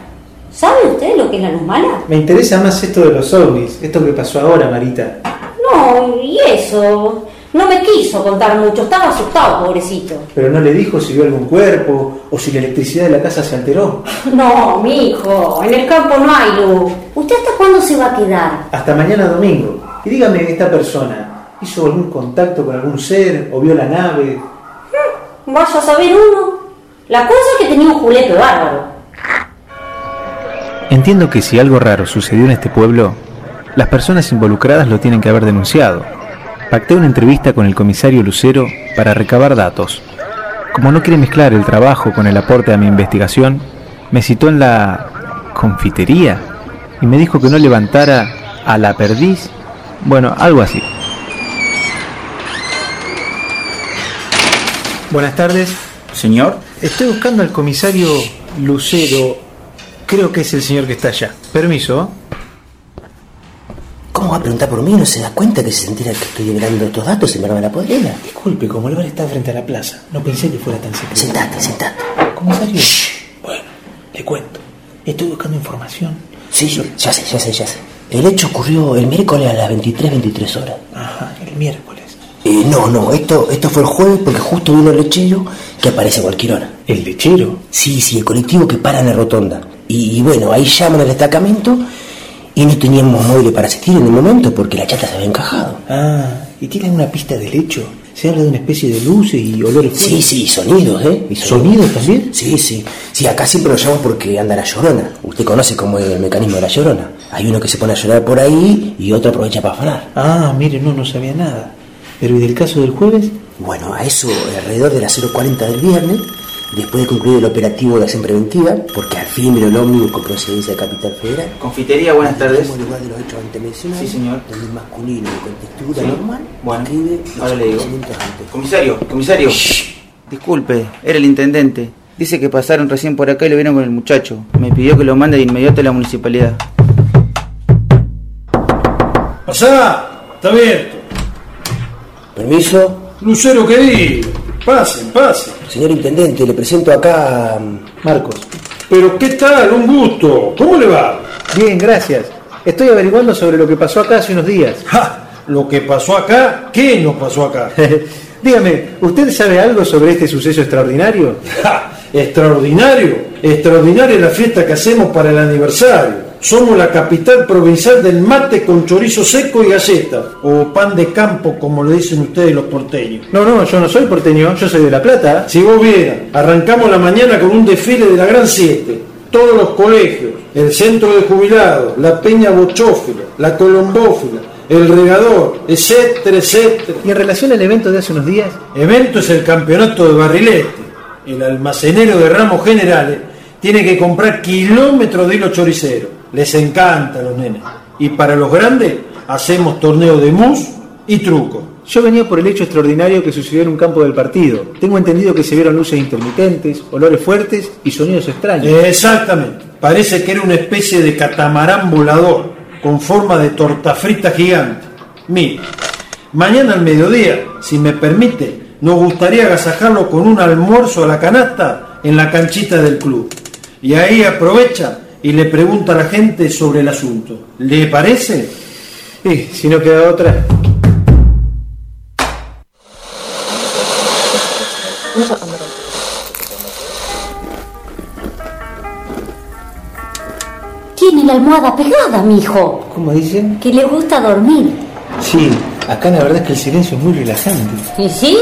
¿Sabe usted lo que es la luz mala? Me interesa más esto de los ovnis, esto que pasó ahora, Marita. No, y eso. No me quiso contar mucho, estaba asustado, pobrecito. Pero no le dijo si vio algún cuerpo o si la electricidad de la casa se alteró. (laughs) No, mi hijo, en el campo no hay luz. ¿Usted hasta cuándo se va a quedar? Hasta mañana domingo. Y dígame, esta persona, ¿hizo algún contacto con algún ser o vio la nave? Vaya a saber uno. La cosa es que tenía un julepe bárbaro. Entiendo que si algo raro sucedió en este pueblo, las personas involucradas lo tienen que haber denunciado. Pacté una entrevista con el comisario Lucero para recabar datos. Como no quiere mezclar el trabajo con el aporte a mi investigación, me citó en la confitería y me dijo que no levantara a la perdiz, bueno, algo así. Buenas tardes. Señor. Estoy buscando al comisario Lucero. Creo que es el señor que está allá. Permiso. ¿Cómo va a preguntar por mí? ¿No se da cuenta que se entera que estoy generando estos datos en Bárbara Podrera? Disculpe, como el bar está frente a la plaza, no pensé que fuera tan secreto. Sentate, sentate. Comisario, bueno, le cuento. Estoy buscando información. Sí, ya sé, ya sé, ya sé. El hecho ocurrió el miércoles a las 23, 23 horas. Ajá, el miércoles. Eh, no, no, esto, esto fue el jueves porque justo vino el lechero que aparece a cualquier hora. ¿El lechero? Sí, sí, el colectivo que para en la rotonda. Y, y bueno, ahí llaman al destacamento y no teníamos móviles para asistir en el momento porque la chata se había encajado. Ah, ¿y tienen una pista del hecho? Se habla de una especie de luces y olores Sí, sí, sonidos, ¿eh? Y ¿Sonidos también? Sí, sí. Sí, acá siempre lo llamamos porque anda la llorona. Usted conoce cómo es el mecanismo de la llorona. Hay uno que se pone a llorar por ahí y otro aprovecha para afanar. Ah, mire, no, no sabía nada. Pero ¿y del caso del jueves? Bueno, a eso, alrededor de las 0.40 del viernes, después de concluir el operativo de acción preventiva, porque al fin vino el ómnibus con procedencia de Capital Federal. Confitería, buenas tardes. En lugar de los hechos antes mencionados, Sí, señor. donde el masculino y con textura Sí. normal Bueno, describe los ahora le digo. antes. Comisario, comisario. Disculpe, era el intendente. Dice que pasaron recién por acá y lo vieron con el muchacho. Me pidió que lo mande de inmediato a la municipalidad. Pasá, está abierto. Permiso. Lucero querido, pasen, pasen. Señor intendente, le presento acá a mm, Marcos. Pero qué tal, un gusto. ¿Cómo le va? Bien, gracias. Estoy averiguando sobre lo que pasó acá hace unos días. Ja, lo que pasó acá, ¿qué nos pasó acá? (laughs) Dígame, ¿usted sabe algo sobre este suceso extraordinario? Ja, extraordinario, extraordinaria la fiesta que hacemos para el aniversario. Somos la capital provincial del mate con chorizo seco y galleta, o pan de campo como le dicen ustedes los porteños. No, no, yo no soy porteño, yo soy de La Plata. Si vos vieras, arrancamos la mañana con un desfile de la Gran Siete. Todos los colegios, el centro de jubilados, la peña bochófila, la colombófila, el regador, etcétera, etcétera. Y en relación al evento de hace unos días, Evento es el campeonato de barrilete. El almacenero de ramos generales tiene que comprar kilómetros de hilo choricero. Les encanta a los nenes. Y para los grandes hacemos torneo de mus y truco. yo venía por el hecho extraordinario que sucedió en un campo del partido. Tengo entendido que se vieron luces intermitentes, olores fuertes y sonidos extraños. Exactamente. Parece que era una especie de catamarán volador con forma de torta frita gigante. Mire, mañana al mediodía, si me permite, nos gustaría agasajarlo con un almuerzo a la canasta en la canchita del club. Y ahí aprovecha y le pregunta a la gente sobre el asunto. ¿Le parece? Eh, si no queda otra. Tiene la almohada pegada, mijo. ¿Cómo dicen? Que le gusta dormir. Sí, acá la verdad es que el silencio es muy relajante. ¿Y sí?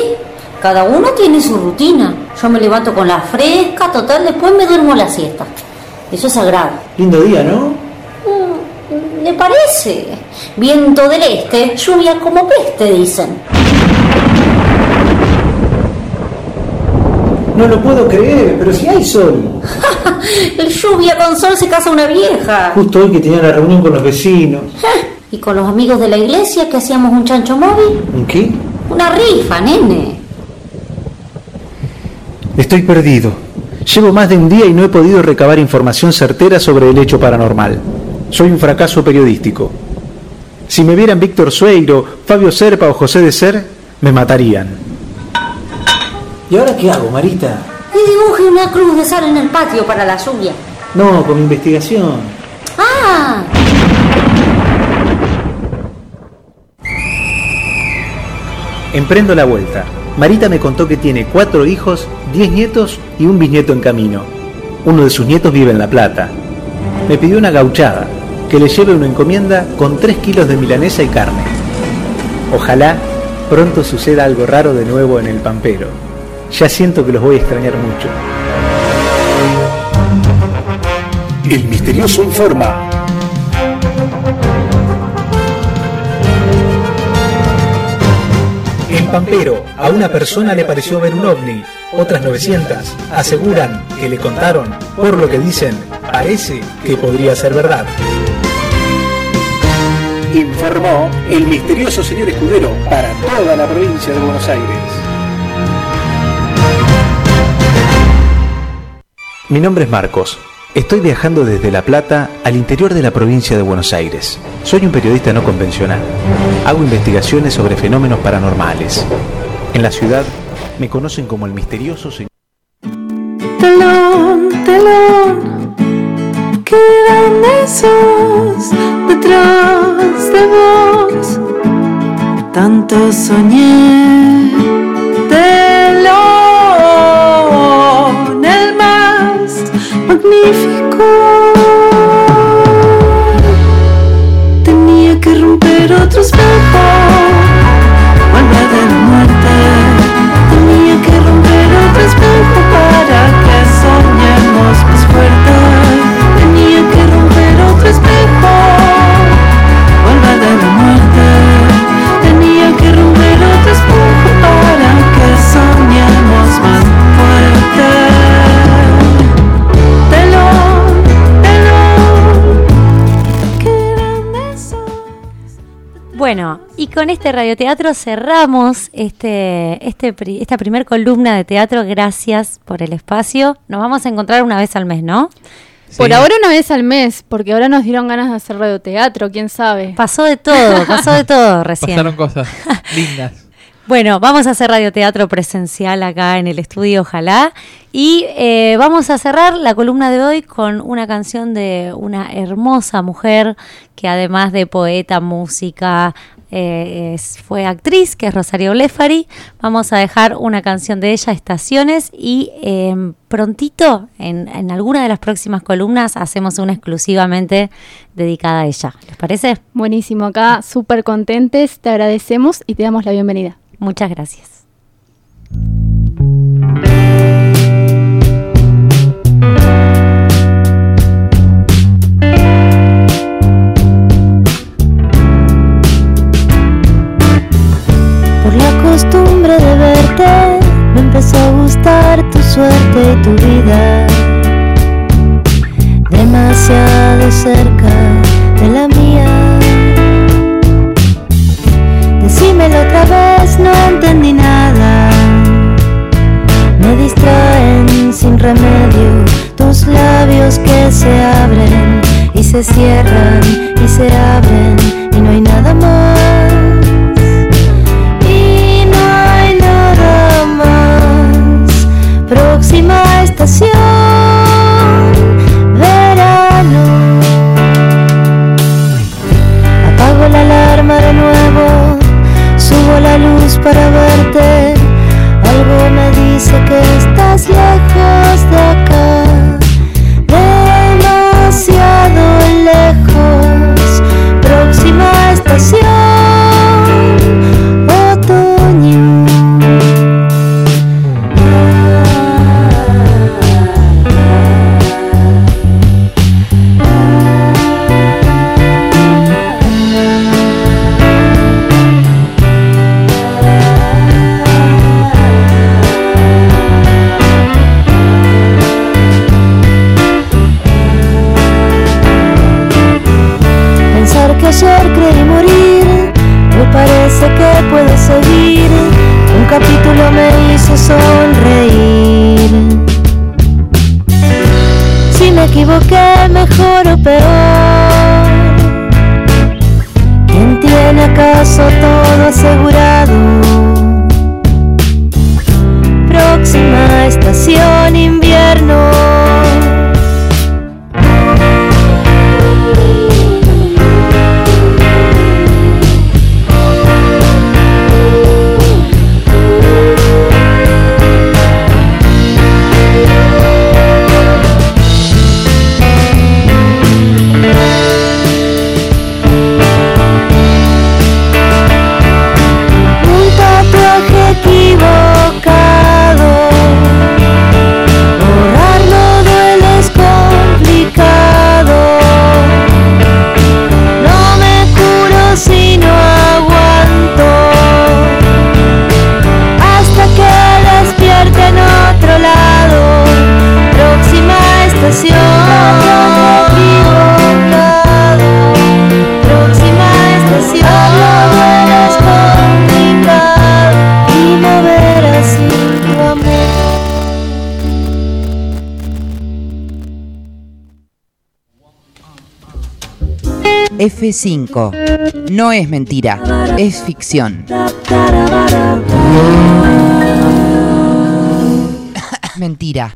Cada uno tiene su rutina. Yo me levanto con la fresca, total, después me duermo la siesta. Eso es sagrado. Lindo día, ¿no? Mm, ¿Le parece? Viento del este, lluvia como peste, dicen. No lo puedo creer, pero si hay sol. (laughs) El lluvia con sol se casa una vieja. Justo hoy que tenía la reunión con los vecinos. (laughs) ¿Y con los amigos de la iglesia que hacíamos un chancho móvil? ¿En qué? Una rifa, nene. Estoy perdido. Llevo más de un día y no he podido recabar información certera sobre el hecho paranormal. Soy un fracaso periodístico. Si me vieran Víctor Sueiro, Fabio Serpa o José de Ser, me matarían. ¿Y ahora qué hago, Marita? Y dibuje una cruz de sal en el patio para la lluvia. No, con mi investigación. ¡Ah! Emprendo la vuelta. Marita me contó que tiene cuatro hijos, diez nietos y un bisnieto en camino. Uno de sus nietos vive en La Plata. Me pidió una gauchada, que le lleve una encomienda con tres kilos de milanesa y carne. Ojalá pronto suceda algo raro de nuevo en el Pampero. Ya siento que los voy a extrañar mucho. El misterioso informa Pampero, a una persona le pareció ver un ovni. Otras 900 aseguran que le contaron, por lo que dicen, parece que podría ser verdad. Informó el misterioso señor escudero para toda la provincia de Buenos Aires. Mi nombre es Marcos. Estoy viajando desde La Plata al interior de la provincia de Buenos Aires. Soy un periodista no convencional. Hago investigaciones sobre fenómenos paranormales. En la ciudad me conocen como el misterioso señor. Telón, telón, qué grande sos detrás de vos. Tanto soñé. Telón, con este radioteatro cerramos este, este, esta primer columna de teatro. Gracias por el espacio. Nos vamos a encontrar una vez al mes, ¿no? Por ahora una vez al mes, porque ahora nos dieron ganas de hacer radioteatro, quién sabe. Pasó de todo, (laughs) pasó de todo recién. Pasaron cosas lindas. (laughs) Bueno, vamos a hacer radioteatro presencial acá en el estudio, ojalá. Y eh, vamos a cerrar la columna de hoy con una canción de una hermosa mujer que además de poeta, música, eh, es- fue actriz, que es Rosario Blefari. Vamos a dejar una canción de ella, Estaciones, y eh, prontito, en, en alguna de las próximas columnas, hacemos una exclusivamente dedicada a ella. ¿Les parece? Buenísimo, acá súper contentes, te agradecemos y te damos la bienvenida. Muchas gracias. Gustar tu suerte y tu vida. Demasiado cerca de la mía. Decímelo otra vez, no entendí nada. Me distraen sin remedio tus labios que se abren y se cierran y se abren y no hay nada más. F5. No es mentira, es ficción. (laughs) mentira.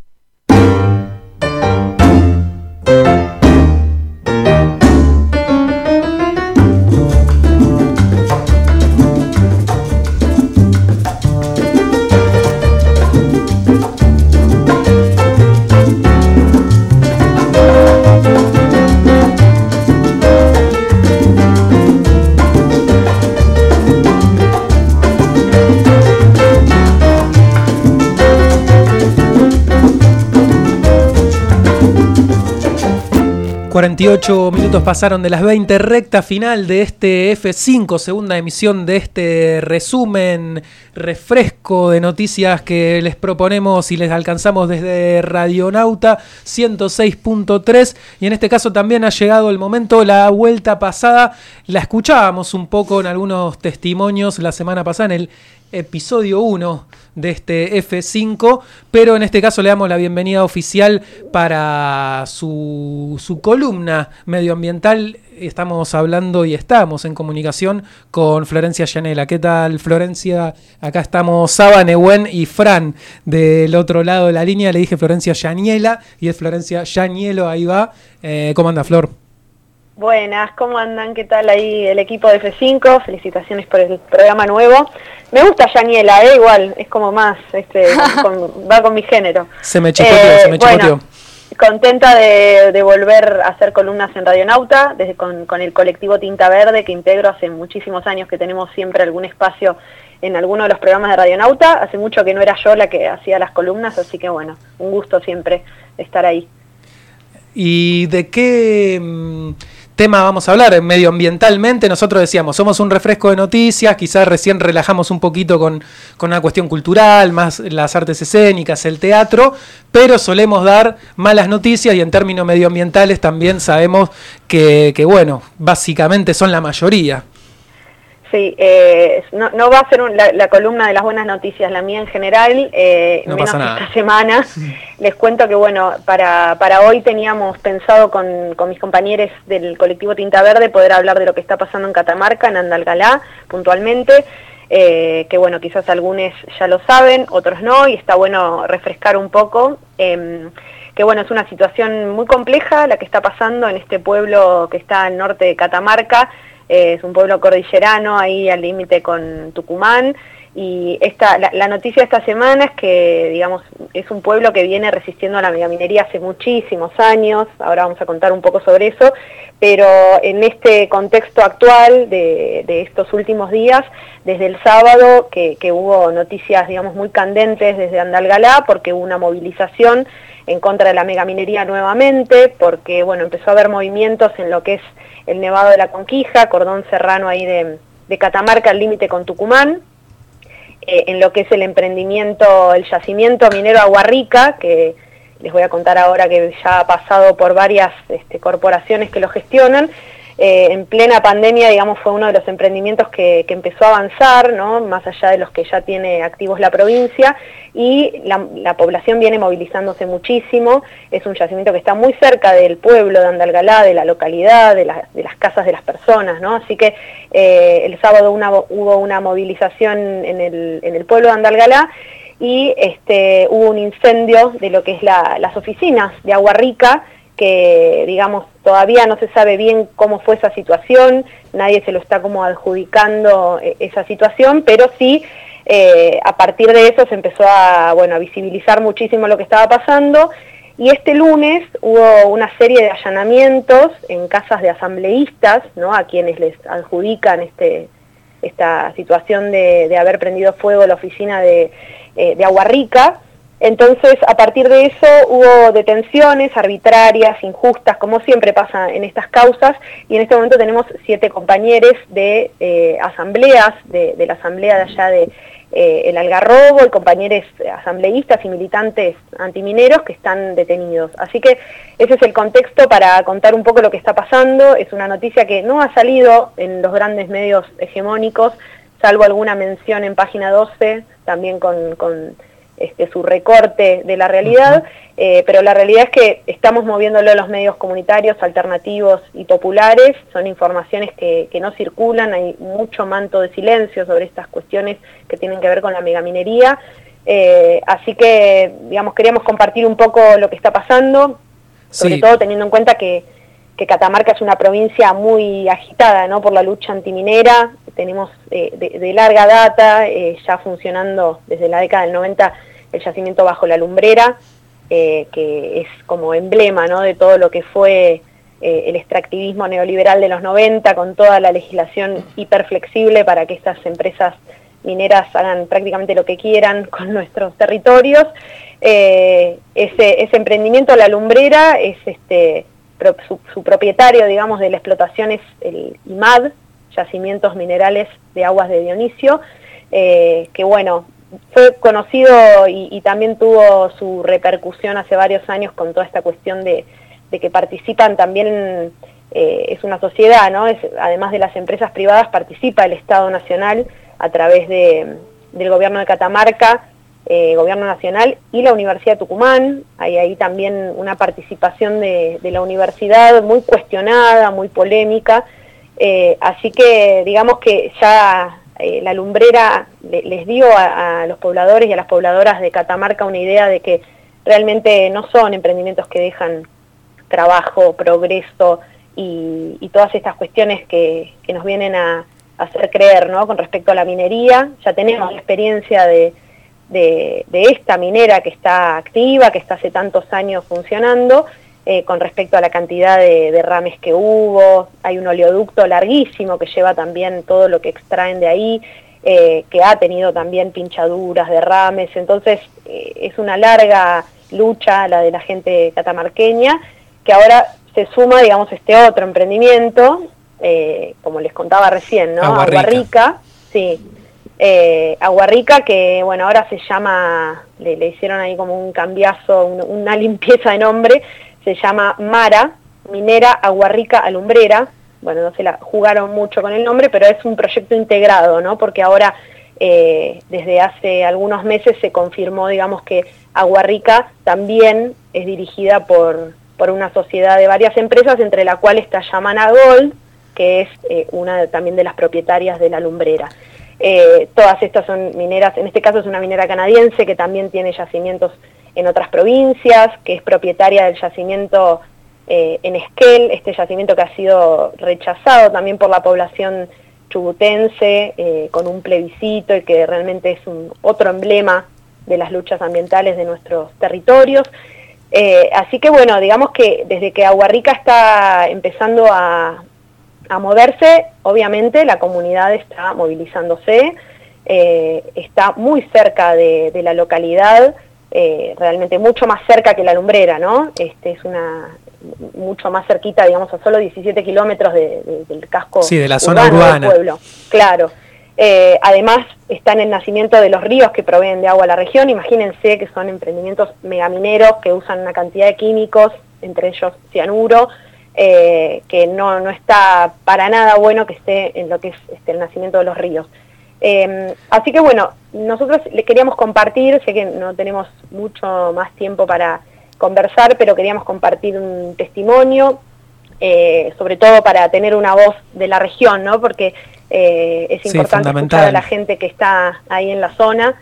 48 minutos pasaron de las 20, recta final de este F5, segunda emisión de este resumen, refresco de noticias que les proponemos y les alcanzamos desde Radionauta 106.3. Y en este caso también ha llegado el momento, la vuelta pasada, la escuchábamos un poco en algunos testimonios la semana pasada en el episodio 1 de este F5, pero en este caso le damos la bienvenida oficial para su, su columna medioambiental. Estamos hablando y estamos en comunicación con Florencia Llanela. ¿Qué tal, Florencia? Acá estamos Saba, Nehuen y Fran del otro lado de la línea. Le dije Florencia Yaniela y es Florencia Yanielo, ahí va. Eh, ¿Cómo anda, Flor? Buenas, ¿cómo andan? ¿Qué tal ahí el equipo de F5? Felicitaciones por el programa nuevo. Me gusta Yaniela, ¿eh? igual, es como más, este, (laughs) con- va con mi género. Se me chicoteó, Eh, se me chicoteó. bueno, contenta de, de volver a hacer columnas en Radionauta, desde con, con el colectivo Tinta Verde que integro hace muchísimos años que tenemos siempre algún espacio en alguno de los programas de Radionauta. Hace mucho que no era yo la que hacía las columnas, así que bueno, un gusto siempre estar ahí. ¿Y de qué mm, tema vamos a hablar? Medioambientalmente, nosotros decíamos, somos un refresco de noticias, quizás recién relajamos un poquito con, con una cuestión cultural, más las artes escénicas, el teatro, pero solemos dar malas noticias y en términos medioambientales también sabemos que, que bueno, básicamente son la mayoría. Sí, eh, no, no va a ser un- la, la columna de las buenas noticias, la mía en general, eh, No menos esta semana. (laughs) Les cuento que, bueno, para, para hoy teníamos pensado con, con mis compañeros del colectivo Tinta Verde poder hablar de lo que está pasando en Catamarca, en Andalgalá, puntualmente. eh, que bueno, quizás algunos ya lo saben, otros no, y está bueno refrescar un poco. em, que bueno, es una situación muy compleja la que está pasando en este pueblo que está al norte de Catamarca, es un pueblo cordillerano ahí al límite con Tucumán, y esta, la, noticia de esta semana es que, digamos, es un pueblo que viene resistiendo a la megaminería hace muchísimos años, ahora vamos a contar un poco sobre eso, pero en este contexto actual de, de estos últimos días, desde el sábado que, que hubo noticias, digamos, muy candentes desde Andalgalá, porque hubo una movilización en contra de la megaminería nuevamente, porque, bueno, empezó a haber movimientos en lo que es el Nevado de la Conquija, cordón serrano ahí de, Catamarca, al límite con Tucumán, eh, en lo que es el emprendimiento, el yacimiento minero Aguarrica, que les voy a contar ahora que ya ha pasado por varias este, corporaciones que lo gestionan. Eh, en plena pandemia, digamos, fue uno de los emprendimientos que, empezó a avanzar, ¿no? más allá de los que ya tiene activos la provincia, y la, la población viene movilizándose muchísimo. Es un yacimiento que está muy cerca del pueblo de Andalgalá, de la localidad, de, la- de las casas de las personas, ¿no? Así que eh, el sábado hubo una movilización en el, pueblo de Andalgalá y este, hubo un incendio de lo que es la- las oficinas de Agua Rica, que digamos todavía no se sabe bien cómo fue esa situación, nadie se lo está como adjudicando eh, esa situación, pero sí eh, a partir de eso se empezó a, bueno, a visibilizar muchísimo lo que estaba pasando y este lunes hubo una serie de allanamientos en casas de asambleístas, ¿no? a quienes les adjudican este, esta situación de, de haber prendido fuego la oficina de, eh, de Aguarrica. Entonces, a partir de eso hubo detenciones arbitrarias, injustas, como siempre pasa en estas causas, y en este momento tenemos siete compañeros de eh, asambleas, de, la asamblea de allá de eh, El Algarrobo, y compañeros asambleístas y militantes antimineros que están detenidos. Así que ese es el contexto para contar un poco lo que está pasando. Es una noticia que no ha salido en los grandes medios hegemónicos, salvo alguna mención en página 12, también con este, su recorte de la realidad, eh, pero la realidad es que estamos moviéndolo a los medios comunitarios, alternativos y populares, son informaciones que, que no circulan, hay mucho manto de silencio sobre estas cuestiones que tienen que ver con la megaminería, eh, así que, digamos, queríamos compartir un poco lo que está pasando, sobre Sí. todo teniendo en cuenta que, que Catamarca es una provincia muy agitada ¿no? por la lucha antiminera, tenemos eh, de, de larga data, eh, ya funcionando desde la década del 90, el yacimiento bajo la lumbrera, eh, que es como emblema ¿no? de todo lo que fue eh, el extractivismo neoliberal de los 90, con toda la legislación hiperflexible para que estas empresas mineras hagan prácticamente lo que quieran (laughs) con nuestros territorios. Eh, ese, emprendimiento, la lumbrera, es este su, propietario, digamos, de la explotación es el IMAD, Yacimientos Minerales de Aguas de Dionisio, que bueno, fue conocido y, también tuvo su repercusión hace varios años con toda esta cuestión de, que participan también, eh, es una sociedad, ¿no? Es, además de las empresas privadas, participa el Estado Nacional a través de, del gobierno de Catamarca, eh, gobierno nacional y la Universidad de Tucumán. Hay ahí también una participación de, de la universidad muy cuestionada, muy polémica. Eh, así que digamos que ya eh, la lumbrera le- les dio a, los pobladores y a las pobladoras de Catamarca una idea de que realmente no son emprendimientos que dejan trabajo, progreso y, todas estas cuestiones que, nos vienen a, hacer creer ¿no? con respecto a la minería. Ya tenemos experiencia de, de, de esta minera que está activa, que está hace tantos años funcionando, eh, con respecto a la cantidad de derrames que hubo. Hay un oleoducto larguísimo que lleva también todo lo que extraen de ahí, eh, que ha tenido también pinchaduras, derrames. Entonces eh, es una larga lucha la de la gente catamarqueña, que ahora se suma, digamos, este otro emprendimiento, como les contaba recién, ¿no? Agua Rica. Rica, sí. Eh, Aguarrica, que bueno, ahora se llama, le, le hicieron ahí como un cambiazo, un- una (laughs) limpieza de nombre, se llama Mara, Minera Aguarrica Alumbrera. Bueno, no se la jugaron mucho con el nombre, pero es un proyecto integrado, ¿no? Porque ahora, eh, desde hace algunos meses se confirmó, digamos, que Aguarrica también es dirigida por, por una sociedad de varias empresas, entre la cual está Yamana Gold, que es eh, una también de las propietarias de la lumbrera. Eh, todas estas son mineras, en este caso es una minera canadiense que también tiene yacimientos en otras provincias, que es propietaria del yacimiento eh, en Esquel, este yacimiento que ha sido rechazado también por la población chubutense eh, con un plebiscito y que realmente es un otro emblema de las luchas ambientales de nuestros territorios. Eh, así que bueno, digamos que desde que Aguarrica está empezando a, a moverse, obviamente la comunidad está movilizándose, está muy cerca de la localidad, eh, realmente mucho más cerca que la lumbrera, ¿no? Este es una mucho más cerquita, digamos, a solo 17 kilómetros de- de- del casco Sí, de la zona urbano del urbana. pueblo. Claro. Eh, además está en el nacimiento de los ríos que proveen de agua a la región. Imagínense que son emprendimientos megamineros que usan una cantidad de químicos, entre ellos cianuro, eh, que no, no está para nada bueno que esté en lo que es este, el nacimiento de los ríos. Eh, así que bueno, nosotros le queríamos compartir, sé que no tenemos mucho más tiempo para conversar, pero queríamos compartir un testimonio, eh, sobre todo para tener una voz de la región, ¿no? Porque eh, es Sí, importante escuchar a la gente que está ahí en la zona.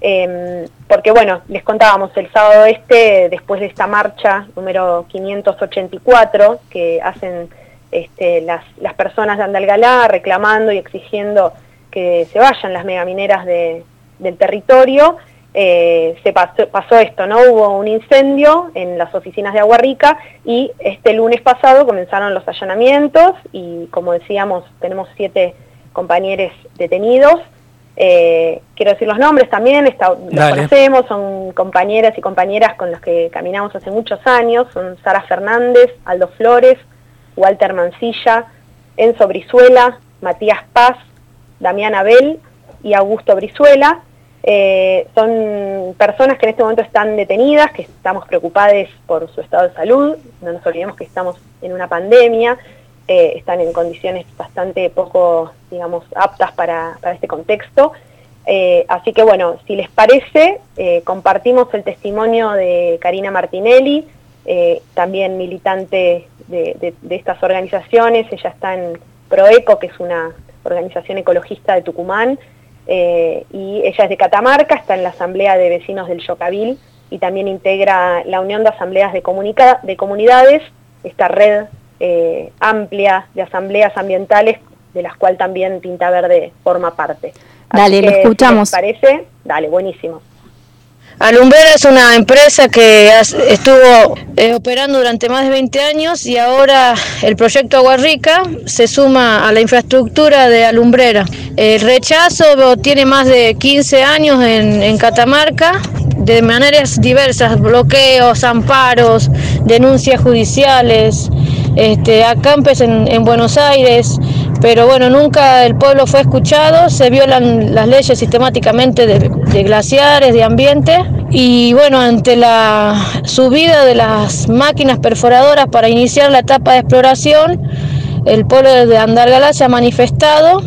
Eh, porque bueno, les contábamos el sábado este, después de esta marcha número 584 que hacen este, las, las personas de Andalgalá reclamando y exigiendo que se vayan las megamineras de, del territorio, eh, se pasó, pasó esto, ¿no? Hubo un incendio en las oficinas de Aguarrica y este lunes pasado comenzaron los allanamientos y como decíamos, tenemos siete compañeros detenidos. Eh, quiero decir los nombres también, está, los Dale. conocemos, son compañeras y compañeras con los que caminamos hace muchos años, son Sara Fernández, Aldo Flores, Walter Mancilla, Enzo Brizuela, Matías Paz, Damián Abel y Augusto Brizuela. Eh, son personas que en este momento están detenidas, que estamos preocupadas por su estado de salud, no nos olvidemos que estamos en una pandemia, eh, están en condiciones bastante poco, digamos, aptas para, para este contexto. Eh, así que bueno, si les parece, compartimos el testimonio de Karina Martinelli, también militante de, de- de estas organizaciones. Ella está en Proeco, que es una organización ecologista de Tucumán, eh, y ella es de Catamarca, está en la Asamblea de Vecinos del Yocabil y también integra la Unión de Asambleas de, Comunica- de Comunidades, esta red eh, amplia de asambleas ambientales de las cuales también Tinta Verde forma parte. Así Dale, lo que, si les escuchamos. parece? Dale, buenísimo. Alumbrera es una empresa que estuvo eh, operando durante más de 20 años y ahora el proyecto Agua Rica se suma a la infraestructura de Alumbrera. El rechazo tiene más de 15 años en Catamarca de maneras diversas, bloqueos, amparos, denuncias judiciales, este, acampes en, en Buenos Aires, pero bueno, nunca el pueblo fue escuchado, se violan las leyes sistemáticamente de, de glaciares, de ambiente, y bueno, ante la subida de las máquinas perforadoras para iniciar la etapa de exploración, el pueblo de Andargalá se ha manifestado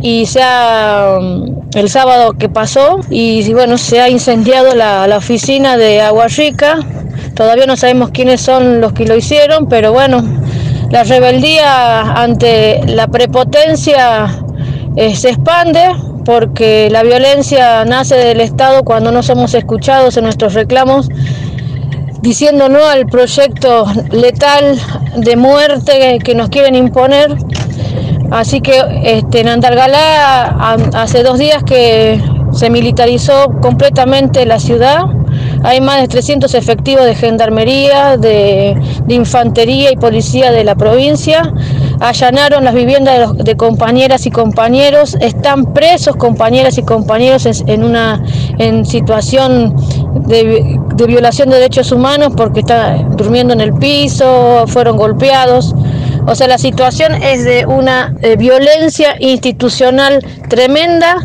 y se ha, mm, el sábado que pasó y bueno, se ha incendiado la, la oficina de Agua Rica. Todavía no sabemos quiénes son los que lo hicieron, pero bueno, la rebeldía ante la prepotencia eh, se expande porque la violencia nace del Estado cuando no somos escuchados en nuestros reclamos diciendo no al proyecto letal de muerte que nos quieren imponer. Así que este, en Andalgalá a- hace dos días que se militarizó completamente la ciudad. Hay más de 300 efectivos de gendarmería, de, infantería y policía de la provincia. Allanaron las viviendas de, los- de compañeras y compañeros. Están presos compañeras y compañeros en, una en situación de, de violación de derechos humanos porque están durmiendo en el piso, fueron golpeados. O sea, la situación es de una eh, violencia institucional tremenda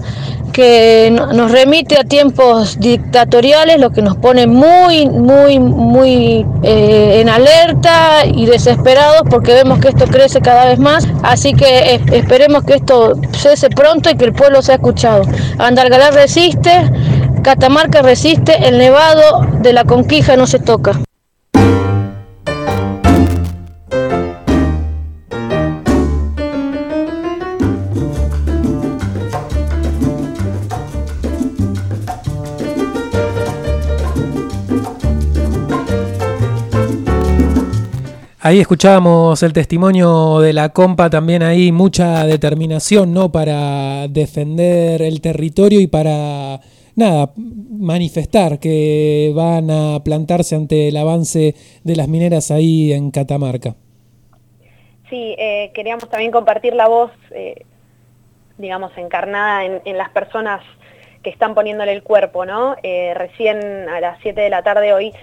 que no- nos remite a tiempos dictatoriales, lo que nos pone muy, muy, muy eh, en alerta y desesperados porque vemos que esto crece cada vez más. Así que esperemos que esto cese pronto y que el pueblo sea escuchado. Andalgalá resiste, Catamarca resiste, el nevado de la conquija no se toca. Ahí escuchábamos el testimonio de la compa, también ahí mucha determinación, ¿no? Para defender el territorio y para, nada, manifestar que van a plantarse ante el avance de las mineras ahí en Catamarca. Sí, eh, queríamos también compartir la voz, eh, digamos, encarnada en, en las personas que están poniéndole el cuerpo, ¿no? Eh, recién a las 7 de la tarde hoy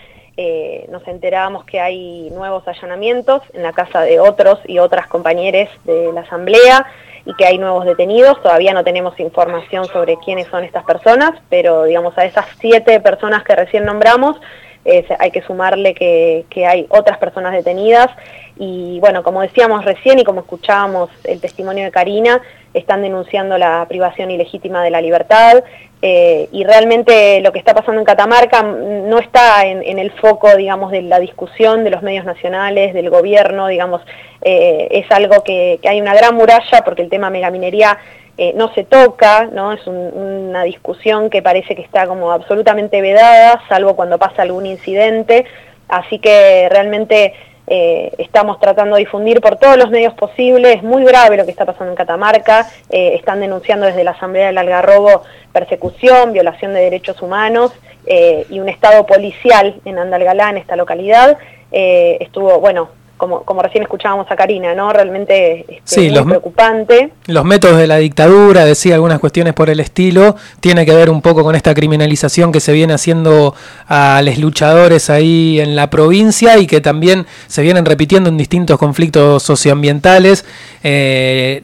eh, nos enterábamos que hay nuevos allanamientos en la casa de otros y otras compañeros de la asamblea y que hay nuevos detenidos. Todavía no tenemos información sobre quiénes son estas personas, pero digamos a esas siete personas que recién nombramos eh, hay que sumarle que, que hay otras personas detenidas y bueno, como decíamos recién y como escuchábamos el testimonio de Karina, están denunciando la privación ilegítima de la libertad eh, y realmente lo que está pasando en Catamarca no está en, el foco, digamos, de la discusión de los medios nacionales, del gobierno, digamos, eh, es algo que, hay una gran muralla porque el tema megaminería eh, no se toca, ¿no? Es un- una discusión que parece que está como absolutamente vedada, salvo cuando pasa algún incidente, así que realmente eh, estamos tratando de difundir por todos los medios posibles, es muy grave lo que está pasando en Catamarca, eh, están denunciando desde la Asamblea del Algarrobo persecución, violación de derechos humanos eh, y un estado policial en Andalgalá, en esta localidad, estuvo, bueno, como, como recién escuchábamos a Karina, ¿no? Realmente este, Sí, muy los- preocupante. Los métodos de la dictadura, decía algunas cuestiones por el estilo, tiene que ver un poco con esta criminalización que se viene haciendo a los luchadores ahí en la provincia y que también se vienen repitiendo en distintos conflictos socioambientales. Eh,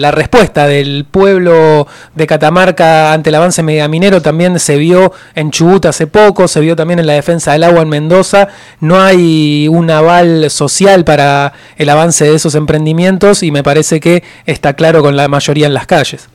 la respuesta del pueblo de Catamarca ante el avance megaminero también se vio en Chubut hace poco, se vio también en la defensa del agua en Mendoza. No hay un aval social para el avance de esos emprendimientos y me parece que está claro con la mayoría en las calles.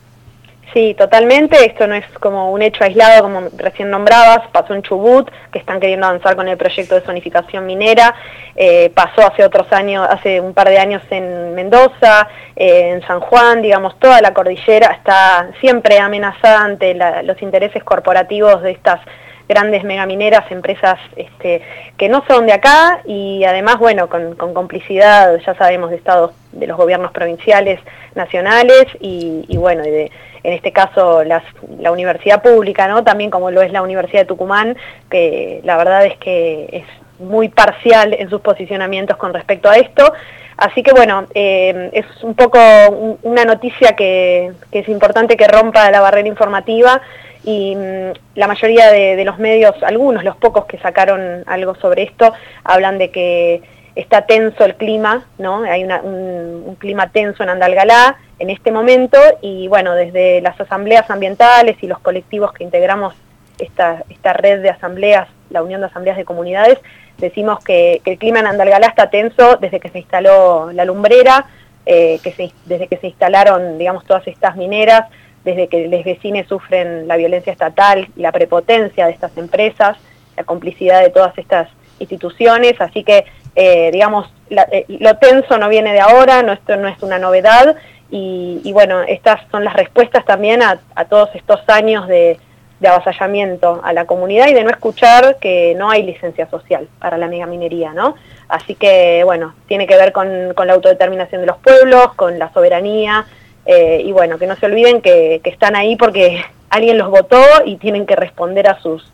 Sí, totalmente. Esto no es como un hecho aislado, como recién nombrabas. Pasó en Chubut, que están queriendo avanzar con el proyecto de zonificación minera. Eh, pasó hace otros años, hace un par de años en Mendoza, eh, en San Juan, digamos, toda la cordillera está siempre amenazada ante los intereses corporativos de estas grandes megamineras, empresas este, que no son de acá y además, bueno, con, complicidad, ya sabemos, de estados, de los gobiernos provinciales, nacionales y, bueno, en este caso la universidad pública, ¿no? También como lo es la Universidad de Tucumán, que la verdad es que es muy parcial en sus posicionamientos con respecto a esto. Así que bueno, eh, es un poco un- una noticia que es importante que rompa la barrera informativa y mm, la mayoría de, los medios, algunos, los pocos que sacaron algo sobre esto, hablan de que está tenso el clima, ¿no? Hay un, clima tenso en Andalgalá en este momento y bueno, desde las asambleas ambientales y los colectivos que integramos esta, esta red de asambleas, la Unión de Asambleas de Comunidades, decimos que, el clima en Andalgalá está tenso desde que se instaló la lumbrera, eh, que desde que se instalaron, digamos, todas estas mineras, desde que los vecinos sufren la violencia estatal y la prepotencia de estas empresas, la complicidad de todas estas instituciones, así que, eh, digamos, eh, lo tenso no viene de ahora, no, esto no es una novedad, y, bueno, estas son las respuestas también a, todos estos años de, avasallamiento a la comunidad y de no escuchar que no hay licencia social para la megaminería, ¿no? Así que, bueno, tiene que ver con la autodeterminación de los pueblos, con la soberanía, eh, y bueno, que no se olviden que, están ahí porque (laughs) alguien los votó y tienen que responder a sus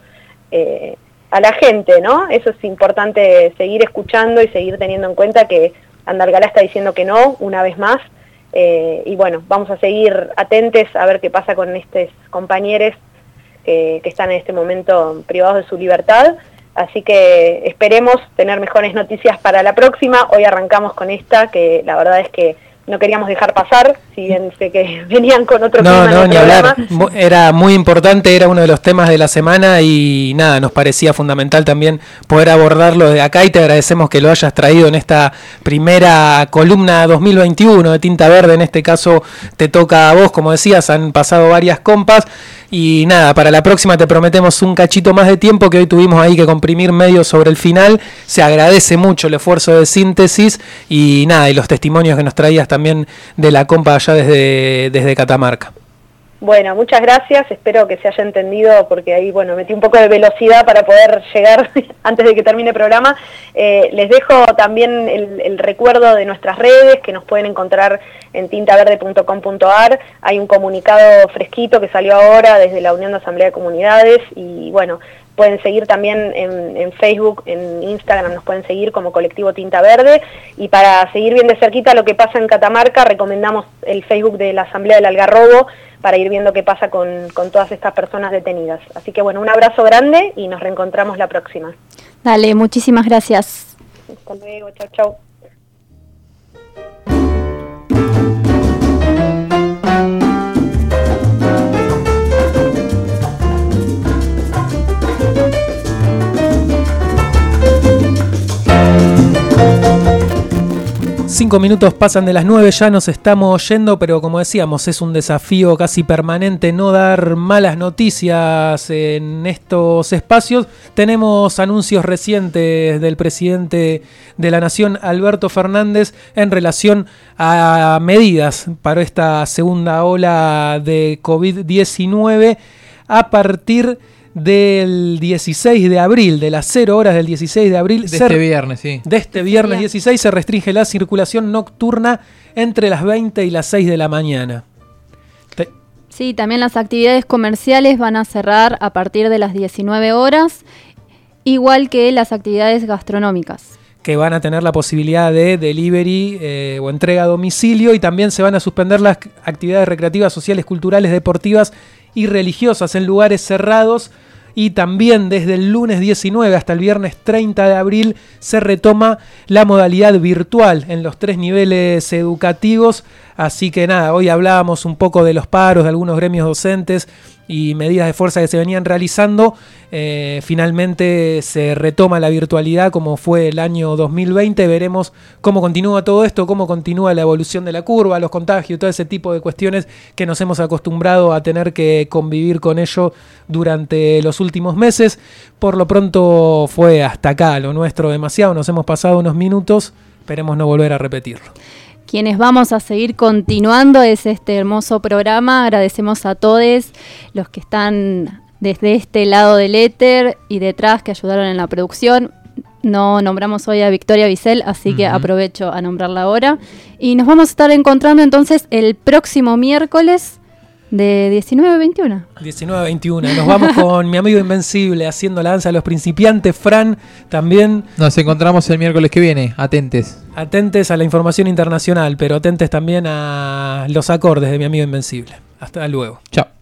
eh, a la gente, ¿no? Eso es importante seguir escuchando y seguir teniendo en cuenta que Andalgalá está diciendo que no una vez más. eh, y bueno, vamos a seguir atentes a ver qué pasa con estos compañeros que están en este momento privados de su libertad. Así que esperemos tener mejores noticias para la próxima. Hoy arrancamos con esta, que la verdad es que no queríamos dejar pasar, si bien sé que (laughs) venían con otro No, tema no, el ni hablar. Era muy importante, era uno de los temas de la semana y nada, nos parecía fundamental también poder abordarlo de acá y te agradecemos que lo hayas traído en esta primera columna 2021 de Tinta Verde. En este caso te toca a vos, como decías, han pasado varias compas y nada, para la próxima te prometemos un cachito más de tiempo que hoy tuvimos ahí que comprimir medio sobre el final. Se agradece mucho el esfuerzo de síntesis y nada, y los testimonios que nos traías también de la compa allá desde, desde Catamarca. Bueno, muchas gracias, espero que se haya entendido porque ahí, bueno, metí un poco de velocidad para poder llegar (laughs) antes de que termine el programa. Eh, les dejo también el, el recuerdo de nuestras redes que nos pueden encontrar en tintaverde.com.ar. Hay un comunicado fresquito que salió ahora desde la Unión de Asamblea de Comunidades y bueno, pueden seguir también en, en Facebook, en Instagram, nos pueden seguir como colectivo Tinta Verde. Y para seguir bien de cerquita lo que pasa en Catamarca, recomendamos el Facebook de la Asamblea del Algarrobo para ir viendo qué pasa con, con todas estas personas detenidas. Así que bueno, un abrazo grande y nos reencontramos la próxima. Dale, muchísimas gracias. Hasta luego, chau, chau. Cinco minutos pasan de las nueve, ya nos estamos yendo, pero como decíamos, es un desafío casi permanente no dar malas noticias en estos espacios. Tenemos anuncios recientes del presidente de la Nación, Alberto Fernández, en relación a medidas para esta segunda ola de COVID-19 a partir del 16 de abril, de las 0 horas del 16 de abril. De este viernes, sí. de este viernes 16 se restringe la circulación nocturna entre las 20 y las 6 de la mañana. Te- Sí, también las actividades comerciales van a cerrar a partir de las 19 horas, igual que las actividades gastronómicas. que van a tener la posibilidad de delivery eh, o entrega a domicilio y también se van a suspender las actividades recreativas, sociales, culturales, deportivas y religiosas en lugares cerrados y también desde el lunes 19 hasta el viernes 30 de abril se retoma la modalidad virtual en los tres niveles educativos. Así que nada, hoy hablábamos un poco de los paros de algunos gremios docentes y medidas de fuerza que se venían realizando, eh, finalmente se retoma la virtualidad como fue el año 2020. Veremos cómo continúa todo esto, cómo continúa la evolución de la curva, los contagios, todo ese tipo de cuestiones que nos hemos acostumbrado a tener que convivir con ello durante los últimos meses. Por lo pronto fue hasta acá lo nuestro demasiado, nos hemos pasado unos minutos, esperemos no volver a repetirlo. Quienes vamos a seguir continuando es este hermoso programa. Agradecemos a todos los que están desde este lado del éter y detrás que ayudaron en la producción. No nombramos hoy a Victoria Vicel, así que aprovecho a nombrarla ahora. Y nos vamos a estar encontrando entonces el próximo miércoles de 19 a 21. 19-21. Nos vamos con mi amigo Invencible haciendo la danza de los principiantes. Fran, también Nos encontramos el miércoles que viene. Atentes. atentes a la información internacional, pero atentes también a los acordes de mi amigo Invencible. Hasta luego. Chao.